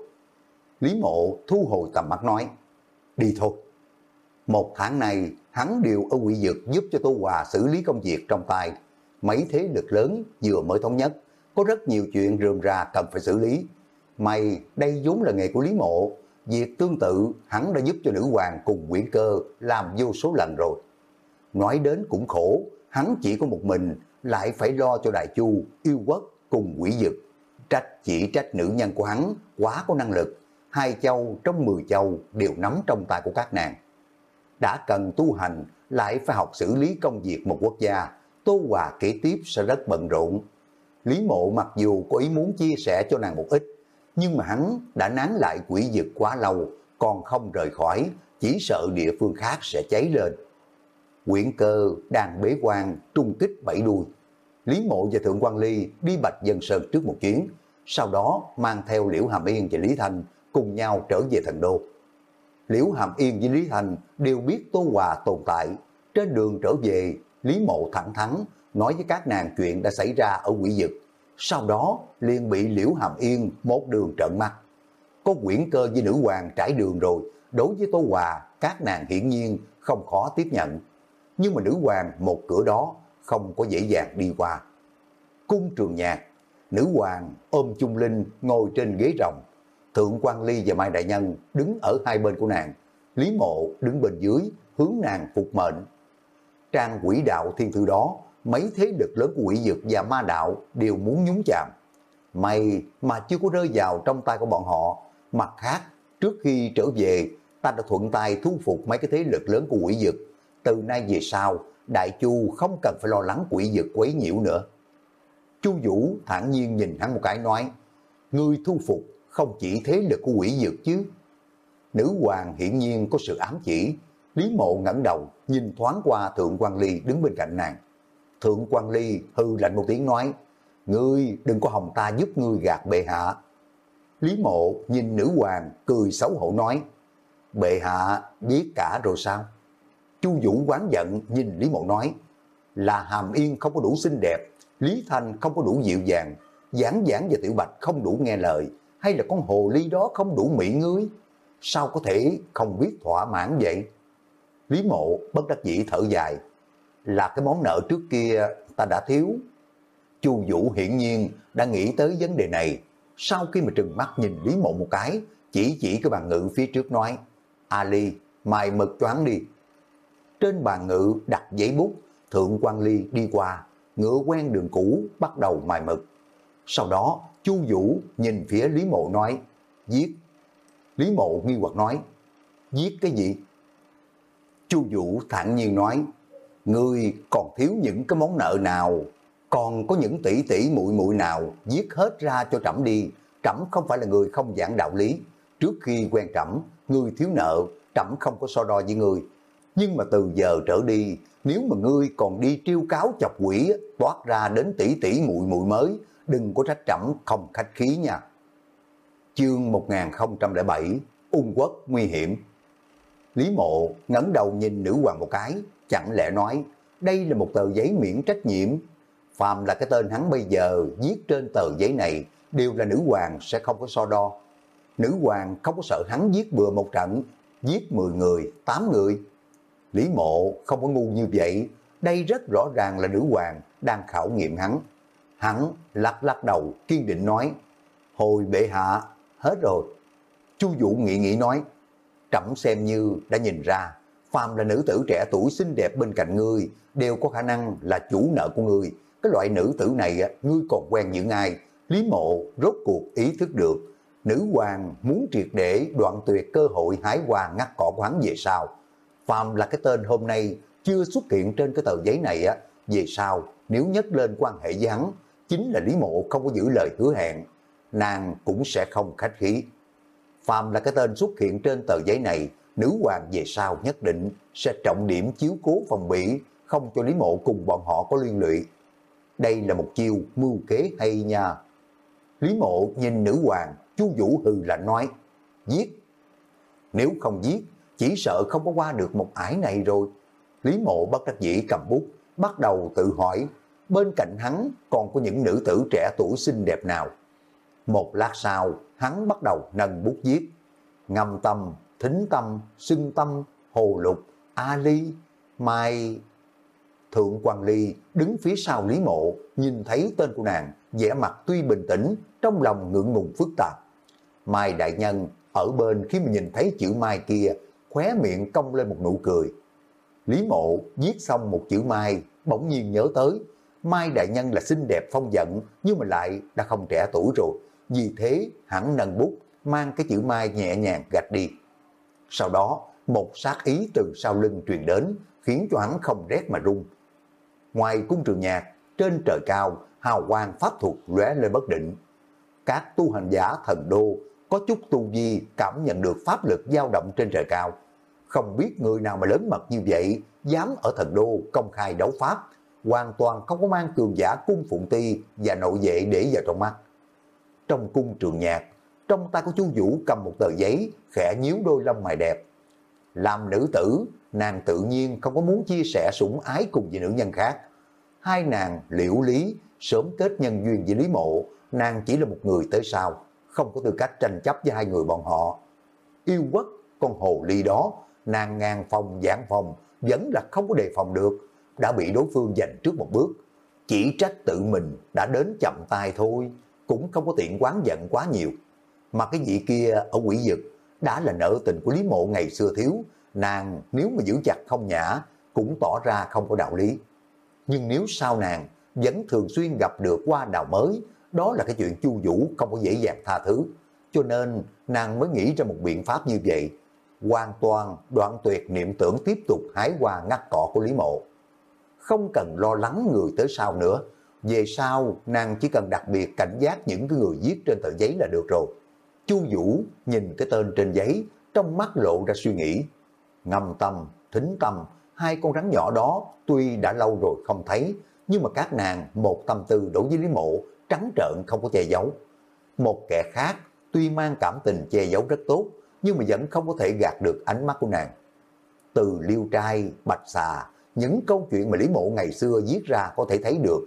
Lý Mộ thu hồi tầm mắt nói, đi thôi. Một tháng này, hắn đều ở quỷ dược giúp cho Tô Hòa xử lý công việc trong tay. Mấy thế lực lớn vừa mới thống nhất, có rất nhiều chuyện rườm ra cần phải xử lý. May, đây vốn là nghề của Lý Mộ. Việc tương tự, hắn đã giúp cho nữ hoàng cùng quyển cơ làm vô số lần rồi. Nói đến cũng khổ, hắn chỉ có một mình, lại phải lo cho Đại Chu, yêu quốc cùng quỷ dực. Trách chỉ trách nữ nhân của hắn quá có năng lực, hai châu trong mười châu đều nắm trong tay của các nàng. Đã cần tu hành, lại phải học xử lý công việc một quốc gia, Tô Hòa kế tiếp sẽ rất bận rộn. Lý mộ mặc dù có ý muốn chia sẻ cho nàng một ít, nhưng mà hắn đã nán lại quỷ dực quá lâu, còn không rời khỏi, chỉ sợ địa phương khác sẽ cháy lên. Quyển cơ đang bế quan trung kích bảy đuôi. Lý Mộ và Thượng quan Ly đi Bạch Dân Sơn trước một chuyến, sau đó mang theo Liễu Hàm Yên và Lý Thanh cùng nhau trở về thần đô. Liễu Hàm Yên với Lý Thanh đều biết Tô Hòa tồn tại. Trên đường trở về, Lý Mộ thẳng thắn nói với các nàng chuyện đã xảy ra ở quỷ dực. Sau đó liền bị Liễu Hàm Yên một đường trận mắt. Có quyển cơ với nữ hoàng trải đường rồi, đối với Tô Hòa, các nàng hiển nhiên không khó tiếp nhận. Nhưng mà nữ hoàng một cửa đó không có dễ dàng đi qua. Cung trường nhạc, nữ hoàng ôm Trung Linh ngồi trên ghế rồng. Thượng quan Ly và Mai Đại Nhân đứng ở hai bên của nàng. Lý Mộ đứng bên dưới, hướng nàng phục mệnh. Trang quỷ đạo thiên thư đó, mấy thế lực lớn của quỷ dược và ma đạo đều muốn nhúng chạm. May mà chưa có rơi vào trong tay của bọn họ. Mặt khác, trước khi trở về, ta đã thuận tay thu phục mấy cái thế lực lớn của quỷ dược. Từ nay về sau, Đại Chu không cần phải lo lắng quỷ dược quấy nhiễu nữa. Chu Vũ thản nhiên nhìn hắn một cái nói, ngươi thu phục không chỉ thế lực của quỷ dược chứ. Nữ hoàng hiển nhiên có sự ám chỉ, Lý Mộ ngẩng đầu nhìn thoáng qua Thượng quan Ly đứng bên cạnh nàng. Thượng quan Ly hư lạnh một tiếng nói, ngươi đừng có hòng ta giúp ngươi gạt bệ hạ. Lý Mộ nhìn nữ hoàng cười xấu hổ nói, bệ hạ biết cả rồi sao? Chu Vũ quán giận nhìn Lý Mộ nói, là Hàm Yên không có đủ xinh đẹp, Lý Thanh không có đủ dịu dàng, Giảng Giảng và Tiểu Bạch không đủ nghe lời, hay là con hồ ly đó không đủ mỹ ngươi? Sao có thể không biết thỏa mãn vậy? Lý Mộ bất đắc dĩ thở dài, là cái món nợ trước kia ta đã thiếu. Chu Vũ hiển nhiên đã nghĩ tới vấn đề này, sau khi mà trừng mắt nhìn Lý Mộ một cái, chỉ chỉ cái bàn ngự phía trước nói, Ali, mài mực choáng đi, trên bàn ngự đặt giấy bút, Thượng quan Ly đi qua, ngựa quen đường cũ bắt đầu mài mực. Sau đó, Chu Vũ nhìn phía Lý Mộ nói, giết. Lý Mộ nghi hoặc nói, giết cái gì? Chu Vũ thản nhiên nói, ngươi còn thiếu những cái món nợ nào, còn có những tỷ tỷ muội muội nào giết hết ra cho trẫm đi, trẫm không phải là người không giảng đạo lý. Trước khi quen trẫm, ngươi thiếu nợ, trẫm không có so đo với ngươi, nhưng mà từ giờ trở đi, nếu mà ngươi còn đi triêu cáo chọc quỷ toát ra đến tỷ tỷ muội muội mới, đừng có trách trẫm không khách khí nha. Chương 1007 Ung quốc nguy hiểm Lý mộ ngẩng đầu nhìn nữ hoàng một cái, chẳng lẽ nói đây là một tờ giấy miễn trách nhiệm. Phàm là cái tên hắn bây giờ viết trên tờ giấy này đều là nữ hoàng sẽ không có so đo. Nữ hoàng không có sợ hắn giết bừa một trận, giết 10 người, 8 người Lý mộ không có ngu như vậy, đây rất rõ ràng là nữ hoàng đang khảo nghiệm hắn. Hắn lắc lắc đầu kiên định nói, hồi bệ hạ, hết rồi. Chu Vũ nghĩ nghĩ nói, trẫm xem như đã nhìn ra, phàm là nữ tử trẻ tuổi xinh đẹp bên cạnh ngươi, đều có khả năng là chủ nợ của ngươi. Cái loại nữ tử này ngươi còn quen những ai? Lý mộ rốt cuộc ý thức được, nữ hoàng muốn triệt để đoạn tuyệt cơ hội hái hoa ngắt cỏ của hắn về sau phàm là cái tên hôm nay chưa xuất hiện trên cái tờ giấy này á, về sau nếu nhắc lên quan hệ với hắn, chính là Lý Mộ không có giữ lời hứa hẹn, nàng cũng sẽ không khách khí. Phàm là cái tên xuất hiện trên tờ giấy này nữ hoàng về sau nhất định sẽ trọng điểm chiếu cố phòng bị, không cho Lý Mộ cùng bọn họ có liên lụy. Đây là một chiêu mưu kế hay nha. Lý Mộ nhìn nữ hoàng, Chu Vũ hừ lạnh nói, giết. Nếu không giết, chỉ sợ không có qua được một ải này rồi. Lý Mộ bất đắc dĩ cầm bút, bắt đầu tự hỏi, bên cạnh hắn còn có những nữ tử trẻ tuổi xinh đẹp nào. Một lát sau, hắn bắt đầu nâng bút viết, ngâm tâm, thính tâm, xưng tâm, hồ lục, a ly, mai... Thượng Quan Ly đứng phía sau Lý Mộ, nhìn thấy tên của nàng, vẻ mặt tuy bình tĩnh, trong lòng ngượng ngùng phức tạp. Mai Đại Nhân ở bên khi mà nhìn thấy chữ Mai kia, khóe miệng cong lên một nụ cười. Lý Mộ viết xong một chữ Mai, bỗng nhiên nhớ tới, Mai Đại Nhân là xinh đẹp phong giận, nhưng mà lại đã không trẻ tuổi rồi. Vì thế, hắn nâng bút, mang cái chữ Mai nhẹ nhàng gạch đi. Sau đó, một sát ý từ sau lưng truyền đến, khiến cho hắn không rét mà run. Ngoài cung trường nhạc, trên trời cao, hào quang pháp thuật lóe lên bất định. Các tu hành giả thần đô có chút tu vi cảm nhận được pháp lực dao động trên trời cao. Không biết người nào mà lớn mật như vậy, dám ở thần đô công khai đấu pháp, hoàn toàn không có mang cường giả cung phụng ti và nội vệ để vào trong mắt. Trong cung trường nhạc, trong tay của chú Vũ cầm một tờ giấy, khẽ nhíu đôi lông mày đẹp. Làm nữ tử, nàng tự nhiên không có muốn chia sẻ sủng ái cùng với nữ nhân khác. Hai nàng liễu lý, sớm kết nhân duyên với Lý Mộ, nàng chỉ là một người tới sau, không có tư cách tranh chấp với hai người bọn họ. Yêu quất, con hồ ly đó, nàng ngang phòng giảng phòng, vẫn là không có đề phòng được, đã bị đối phương giành trước một bước. Chỉ trách tự mình đã đến chậm tay thôi, cũng không có tiện quán giận quá nhiều. Mà cái vị kia ở quỷ dực đã là nợ tình của Lý Mộ ngày xưa thiếu, nàng nếu mà giữ chặt không nhã cũng tỏ ra không có đạo lý. Nhưng nếu sau nàng vẫn thường xuyên gặp được qua đào mới, đó là cái chuyện chu vũ không có dễ dàng tha thứ. Cho nên nàng mới nghĩ ra một biện pháp như vậy, hoàn toàn đoạn tuyệt niệm tưởng tiếp tục hái qua ngắt cỏ của Lý Mộ. Không cần lo lắng người tới sau nữa, về sau nàng chỉ cần đặc biệt cảnh giác những cái người viết trên tờ giấy là được rồi. Chu Vũ nhìn cái tên trên giấy, trong mắt lộ ra suy nghĩ. Ngâm tâm, thính tâm, hai con rắn nhỏ đó tuy đã lâu rồi không thấy, nhưng mà các nàng một tâm tư đối với Lý Mộ trắng trợn không có che giấu. Một kẻ khác tuy mang cảm tình che giấu rất tốt, nhưng mà vẫn không có thể gạt được ánh mắt của nàng. Từ liêu trai, bạch xà, những câu chuyện mà Lý Mộ ngày xưa viết ra có thể thấy được.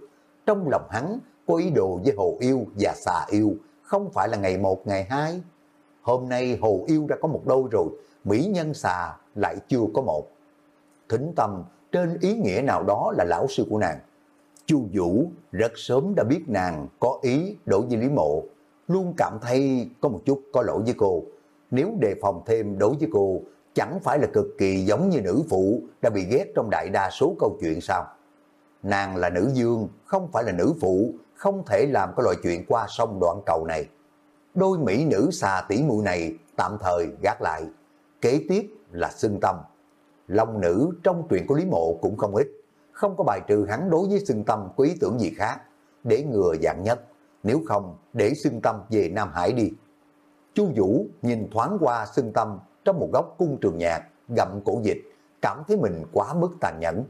Trong lòng hắn có ý đồ với hồ yêu và xà yêu, không phải là ngày một ngày hai. Hôm nay hồ yêu đã có một đôi rồi, mỹ nhân xà lại chưa có một. Thính tâm trên ý nghĩa nào đó là lão sư của nàng. Chu Vũ rất sớm đã biết nàng có ý đối với Lý Mộ, luôn cảm thấy có một chút có lỗi với cô. Nếu đề phòng thêm đối với cô, chẳng phải là cực kỳ giống như nữ phụ đã bị ghét trong đại đa số câu chuyện sao? Nàng là nữ dương, không phải là nữ phụ, không thể làm cái loại chuyện qua sông đoạn cầu này. Đôi mỹ nữ xà tỷ muội này tạm thời gác lại. Kế tiếp là xưng tâm. Long nữ trong truyện của Lý Mộ cũng không ít. Không có bài trừ hắn đối với xưng tâm có ý tưởng gì khác. Để ngừa dạng nhất. Nếu không, để xưng tâm về Nam Hải đi. Chu Vũ nhìn thoáng qua xưng tâm trong một góc cung trường nhạc, gặm cổ dịch, cảm thấy mình quá mức tàn nhẫn.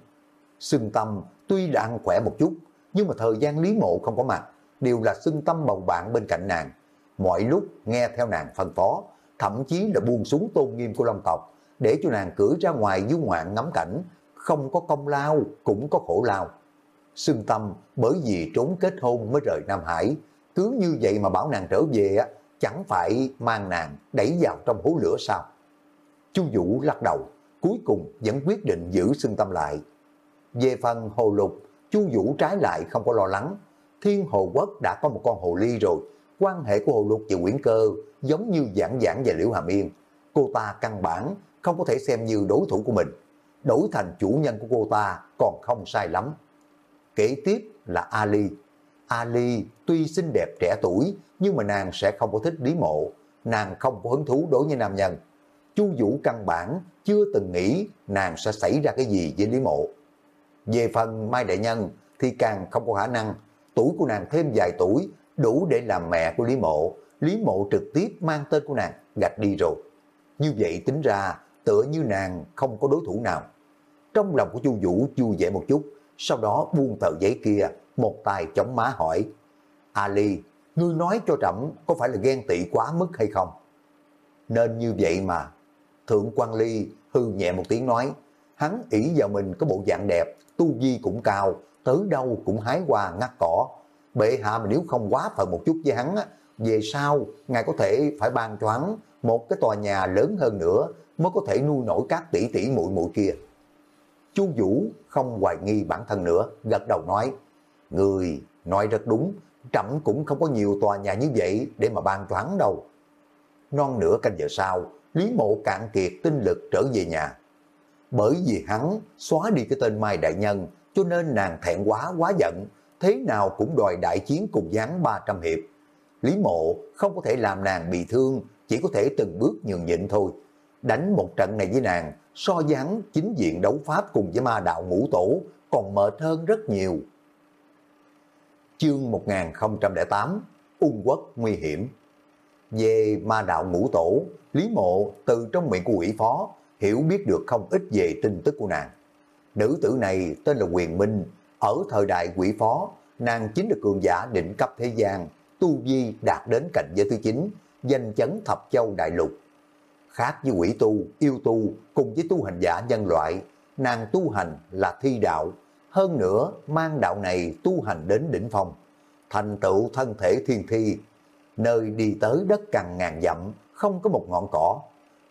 Xưng tâm tuy là ăn khỏe một chút, nhưng mà thời gian Lý Mộ không có mặt, đều là xưng tâm bầu bạn bên cạnh nàng. Mọi lúc nghe theo nàng phân phó, thậm chí là buông xuống tôn nghiêm của Long tộc, để cho nàng cưỡi ra ngoài du ngoạn ngắm cảnh, không có công lao cũng có khổ lao. Xưng tâm bởi vì trốn kết hôn mới rời Nam Hải, cứ như vậy mà bảo nàng trở về á, chẳng phải mang nàng đẩy vào trong hố lửa sao? Chu Vũ lắc đầu, cuối cùng vẫn quyết định giữ xưng tâm lại. Về phần hồ lục, Chu Vũ trái lại không có lo lắng. Thiên Hồ Quốc đã có một con hồ ly rồi, quan hệ của hồ lục và quyển cơ giống như giảng giảng và liễu hàm yên. Cô ta căn bản không có thể xem như đối thủ của mình. Đổi thành chủ nhân của cô ta còn không sai lắm. Kế tiếp là Ali. Ali tuy xinh đẹp trẻ tuổi nhưng mà nàng sẽ không có thích Lý Mộ. Nàng không có hứng thú đối với nam nhân. Chu Vũ căn bản chưa từng nghĩ nàng sẽ xảy ra cái gì với Lý Mộ. Về phần Mai Đại Nhân thì càng không có khả năng. Tuổi của nàng thêm vài tuổi đủ để làm mẹ của Lý Mộ. Lý Mộ trực tiếp mang tên của nàng gạch đi rồi. Như vậy tính ra tựa như nàng không có đối thủ nào. Trong lòng của Chu Vũ vui vẻ một chút, sau đó buông tờ giấy kia, một tay chống má hỏi, Ali, ngươi nói cho trẫm có phải là ghen tị quá mức hay không? Nên như vậy mà. Thượng quan Ly hư nhẹ một tiếng nói, hắn ỷ vào mình có bộ dạng đẹp, tu vi cũng cao, tới đâu cũng hái hoa ngắt cỏ. Bệ hạ mà nếu không quá phận một chút với hắn, về sau ngài có thể phải ban cho hắn một cái tòa nhà lớn hơn nữa mới có thể nuôi nổi các tỷ tỷ muội muội kia. Chu Vũ không hoài nghi bản thân nữa, gật đầu nói, Người nói rất đúng, trẫm cũng không có nhiều tòa nhà như vậy để mà ban cho hắn đâu. Non nửa canh giờ sau, Lý Mộ cạn kiệt tinh lực trở về nhà. Bởi vì hắn xóa đi cái tên Mai Đại Nhân, cho nên nàng thẹn quá quá giận, thế nào cũng đòi đại chiến cùng gián 300 hiệp. Lý Mộ không có thể làm nàng bị thương, chỉ có thể từng bước nhường nhịn thôi. Đánh một trận này với nàng, so gián chính diện đấu pháp cùng với ma đạo ngũ tổ, còn mệt hơn rất nhiều. Chương 1008 Ung quốc nguy hiểm Về ma đạo ngũ tổ, Lý Mộ từ trong miệng của quỷ phó hiểu biết được không ít về tin tức của nàng. Nữ tử này tên là Quyền Minh, ở thời đại quỷ phó, nàng chính là cường giả định cấp thế gian, tu vi đạt đến cảnh giới thứ 9, danh chấn thập châu đại lục. Khác với quỷ tu, yêu tu cùng với tu hành giả nhân loại, nàng tu hành là thi đạo, hơn nữa mang đạo này tu hành đến đỉnh phong, thành tựu thân thể thiên thi, nơi đi tới đất càng ngàn dặm, không có một ngọn cỏ.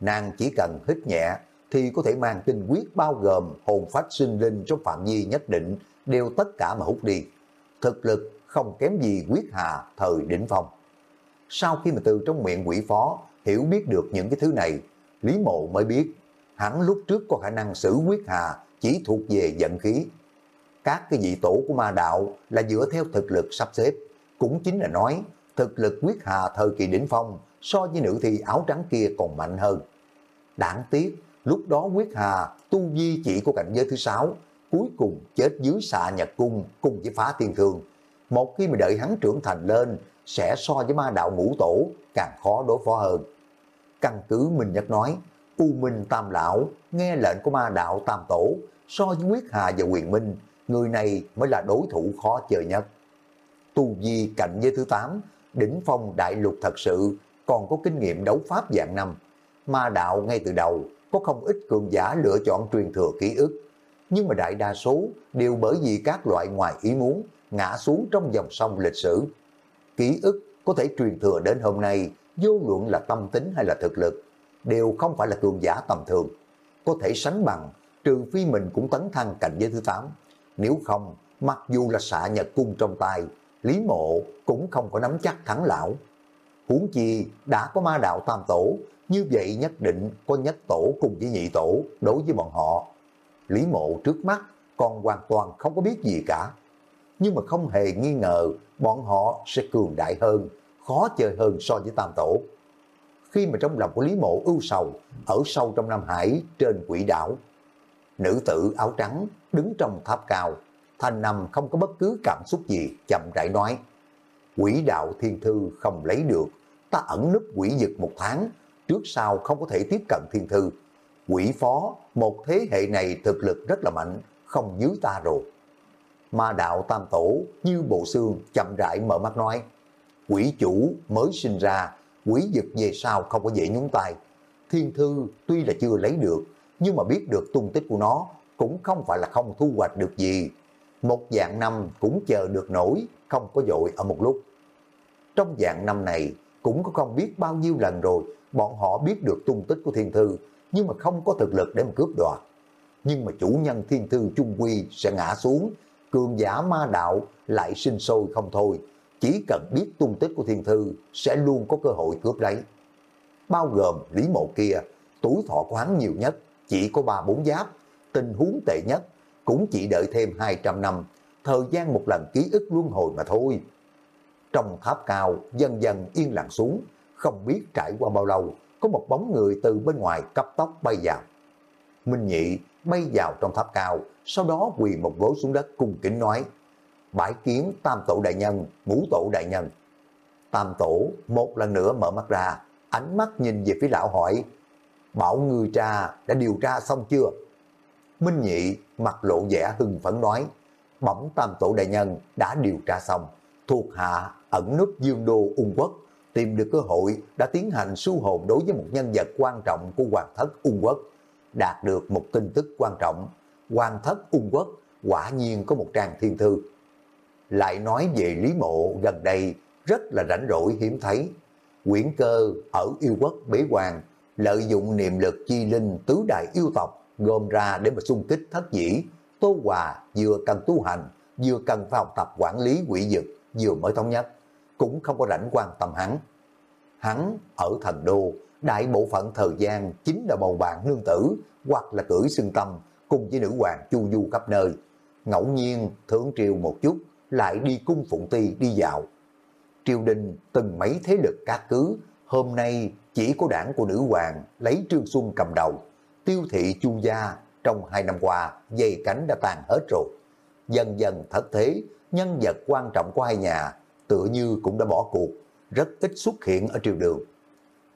Nàng chỉ cần hít nhẹ thì có thể mang tinh quyết bao gồm hồn phách sinh linh trong phạm vi nhất định đều tất cả mà hút đi. Thực lực không kém gì quyết hà thời đỉnh phong. Sau khi mà từ trong miệng quỷ phó hiểu biết được những cái thứ này, Lý Mộ mới biết hắn lúc trước có khả năng xử quyết hà chỉ thuộc về giận khí. Các cái vị tổ của ma đạo là dựa theo thực lực sắp xếp, cũng chính là nói thực lực quyết hà thời kỳ đỉnh phong so với nữ thì áo trắng kia còn mạnh hơn. Đáng tiếc, lúc đó quyết hà tu vi chỉ của cảnh giới thứ sáu, cuối cùng chết dưới xạ nhật cung cùng với phá thiên thương. Một khi mà đợi hắn trưởng thành lên, sẽ so với ma đạo ngũ tổ càng khó đối phó hơn. Căn cứ Minh Nhất nói, U Minh Tam Lão nghe lệnh của ma đạo Tam Tổ, so với Quyết Hà và Quyền Minh, người này mới là đối thủ khó chơi nhất. Tu Vi cạnh với thứ 8, đỉnh phong đại lục thật sự, còn có kinh nghiệm đấu pháp dạng năm. Ma đạo ngay từ đầu có không ít cường giả lựa chọn truyền thừa ký ức, nhưng mà đại đa số đều bởi vì các loại ngoài ý muốn ngã xuống trong dòng sông lịch sử. Ký ức có thể truyền thừa đến hôm nay, vô luận là tâm tính hay là thực lực, đều không phải là cường giả tầm thường. Có thể sánh bằng, trừ phi mình cũng tấn thăng cảnh giới thứ 8. Nếu không, mặc dù là xạ nhật cung trong tay, Lý Mộ cũng không có nắm chắc thắng lão. Huống chi đã có ma đạo tam tổ, như vậy nhất định có nhất tổ cùng với nhị tổ đối với bọn họ. Lý Mộ trước mắt còn hoàn toàn không có biết gì cả. Nhưng mà không hề nghi ngờ bọn họ sẽ cường đại hơn, khó chơi hơn so với tam tổ. Khi mà trong lòng của Lý Mộ ưu sầu, ở sâu trong Nam Hải trên quỷ đảo, nữ tử áo trắng đứng trong tháp cao, thanh nằm không có bất cứ cảm xúc gì, chậm rãi nói. Quỷ đạo thiên thư không lấy được, ta ẩn núp quỷ dực một tháng, trước sau không có thể tiếp cận thiên thư. Quỷ phó, một thế hệ này thực lực rất là mạnh, không dưới ta rồi. Ma đạo tam tổ như bộ xương chậm rãi mở mắt nói, quỷ chủ mới sinh ra, quỷ dực về sau không có dễ nhúng tay. Thiên thư tuy là chưa lấy được, nhưng mà biết được tung tích của nó cũng không phải là không thu hoạch được gì. Một dạng năm cũng chờ được nổi, không có dội ở một lúc. Trong dạng năm này cũng có không biết bao nhiêu lần rồi, bọn họ biết được tung tích của thiên thư, nhưng mà không có thực lực để mà cướp đoạt. Nhưng mà chủ nhân thiên thư trung quy sẽ ngã xuống, cường giả ma đạo lại sinh sôi không thôi. Chỉ cần biết tung tích của thiên thư sẽ luôn có cơ hội cướp lấy. Bao gồm Lý Mộ kia, tuổi thọ của hắn nhiều nhất, chỉ có 3-4 giáp, tình huống tệ nhất, cũng chỉ đợi thêm 200 năm, thời gian một lần ký ức luân hồi mà thôi. Trong tháp cao, dần dần yên lặng xuống, không biết trải qua bao lâu, có một bóng người từ bên ngoài cấp tốc bay vào. Minh Nhị bay vào trong tháp cao, sau đó quỳ một gối xuống đất cung kính nói, bãi kiến tam tổ đại nhân, ngũ tổ đại nhân. Tam tổ một lần nữa mở mắt ra, ánh mắt nhìn về phía lão hỏi, bảo người cha đã điều tra xong chưa? Minh Nhị mặt lộ vẻ hưng phấn nói, bẩm tam tổ đại nhân đã điều tra xong, thuộc hạ ẩn núp dương đô ung quốc, tìm được cơ hội đã tiến hành su hồn đối với một nhân vật quan trọng của hoàng thất ung quốc, đạt được một tin tức quan trọng, hoàng thất ung quốc quả nhiên có một trang thiên thư. Lại nói về Lý Mộ gần đây rất là rảnh rỗi hiếm thấy, quyển cơ ở yêu quốc bế quan, lợi dụng niệm lực chi linh tứ đại yêu tộc gom ra để mà xung kích thất dĩ. Tô Hòa vừa cần tu hành, vừa cần phải học tập quản lý quỷ dực, vừa mới thống nhất, cũng không có rảnh quan tâm hắn. Hắn ở thần đô, đại bộ phận thời gian chính là bầu bạn nương tử hoặc là cưỡi xương tâm cùng với nữ hoàng chu du khắp nơi. Ngẫu nhiên thưởng triều một chút, lại đi cung phụng ti đi dạo. Triều đình từng mấy thế lực các cứ, hôm nay chỉ có đảng của nữ hoàng lấy Trương Xuân cầm đầu, tiêu thị chu gia trong hai năm qua dây cánh đã tàn hết rồi. Dần dần thất thế, nhân vật quan trọng của hai nhà tựa như cũng đã bỏ cuộc, rất ít xuất hiện ở triều đường.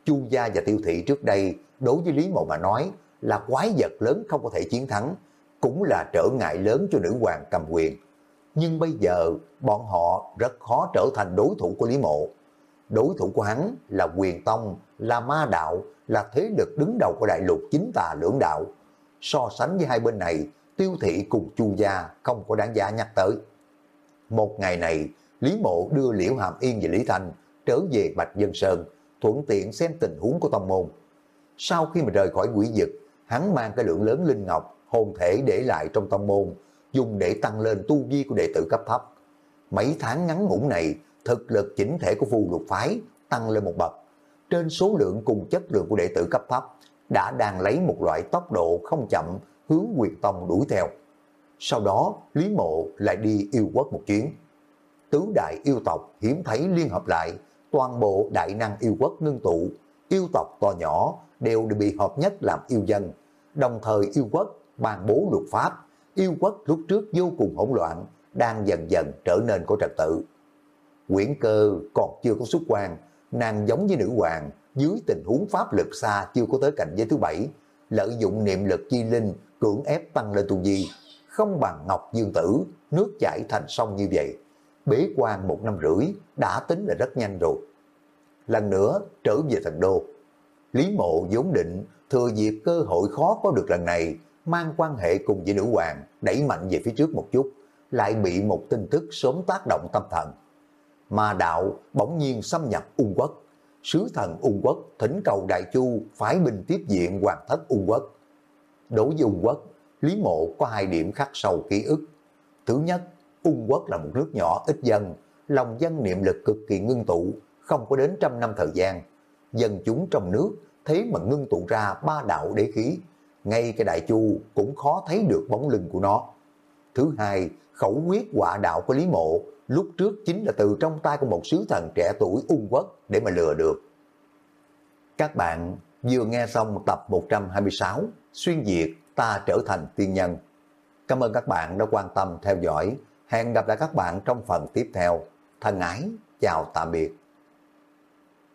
Chu gia và tiêu thị trước đây đối với Lý Mộ mà nói là quái vật lớn không có thể chiến thắng, cũng là trở ngại lớn cho nữ hoàng cầm quyền. Nhưng bây giờ bọn họ rất khó trở thành đối thủ của Lý Mộ. Đối thủ của hắn là quyền tông, là ma đạo, là thế lực đứng đầu của đại lục chính tà lưỡng đạo. So sánh với hai bên này, tiêu thị cùng chu gia không có đáng giá nhắc tới. Một ngày này, Lý Mộ đưa Liễu Hàm Yên và Lý Thanh trở về Bạch Dân Sơn, thuận tiện xem tình huống của tông môn. Sau khi mà rời khỏi quỷ dực, hắn mang cái lượng lớn linh ngọc, hồn thể để lại trong tông môn, dùng để tăng lên tu vi của đệ tử cấp thấp. Mấy tháng ngắn ngủn này, thực lực chỉnh thể của phù lục phái tăng lên một bậc. Trên số lượng cùng chất lượng của đệ tử cấp thấp, đã đang lấy một loại tốc độ không chậm hướng quyền tông đuổi theo. Sau đó, Lý Mộ lại đi yêu quốc một chuyến. Tứ đại yêu tộc hiếm thấy liên hợp lại, toàn bộ đại năng yêu quốc ngưng tụ, yêu tộc to nhỏ đều được bị hợp nhất làm yêu dân. Đồng thời yêu quốc ban bố luật pháp, yêu quốc lúc trước vô cùng hỗn loạn, đang dần dần trở nên có trật tự. Quyển cơ còn chưa có xuất quan, nàng giống với nữ hoàng, dưới tình huống pháp lực xa chưa có tới cảnh giới thứ bảy, lợi dụng niệm lực chi linh cưỡng ép tăng lên tu vi, không bằng Ngọc Dương Tử, nước chảy thành sông như vậy. Bế quan một năm rưỡi đã tính là rất nhanh rồi. Lần nữa trở về thần đô, Lý Mộ vốn định thừa dịp cơ hội khó có được lần này, mang quan hệ cùng với nữ hoàng đẩy mạnh về phía trước một chút, lại bị một tin tức sớm tác động tâm thần. Mà đạo bỗng nhiên xâm nhập ung quốc, sứ thần ung quốc thỉnh cầu Đại Chu phái binh tiếp diện hoàng thất ung quốc. Đối với ung quốc, Lý Mộ có hai điểm khắc sâu ký ức. Thứ nhất, ung quốc là một nước nhỏ ít dân, lòng dân niệm lực cực kỳ ngưng tụ, không có đến trăm năm thời gian. Dân chúng trong nước thế mà ngưng tụ ra ba đạo đế khí, ngay cái đại chu cũng khó thấy được bóng lưng của nó. Thứ hai, khẩu quyết quả đạo của Lý Mộ lúc trước chính là từ trong tay của một sứ thần trẻ tuổi ung quốc để mà lừa được. Các bạn vừa nghe xong tập 126 Xuyên Việt ta trở thành tiên nhân. Cảm ơn các bạn đã quan tâm theo dõi. Hẹn gặp lại các bạn trong phần tiếp theo. Thân ái, chào tạm biệt.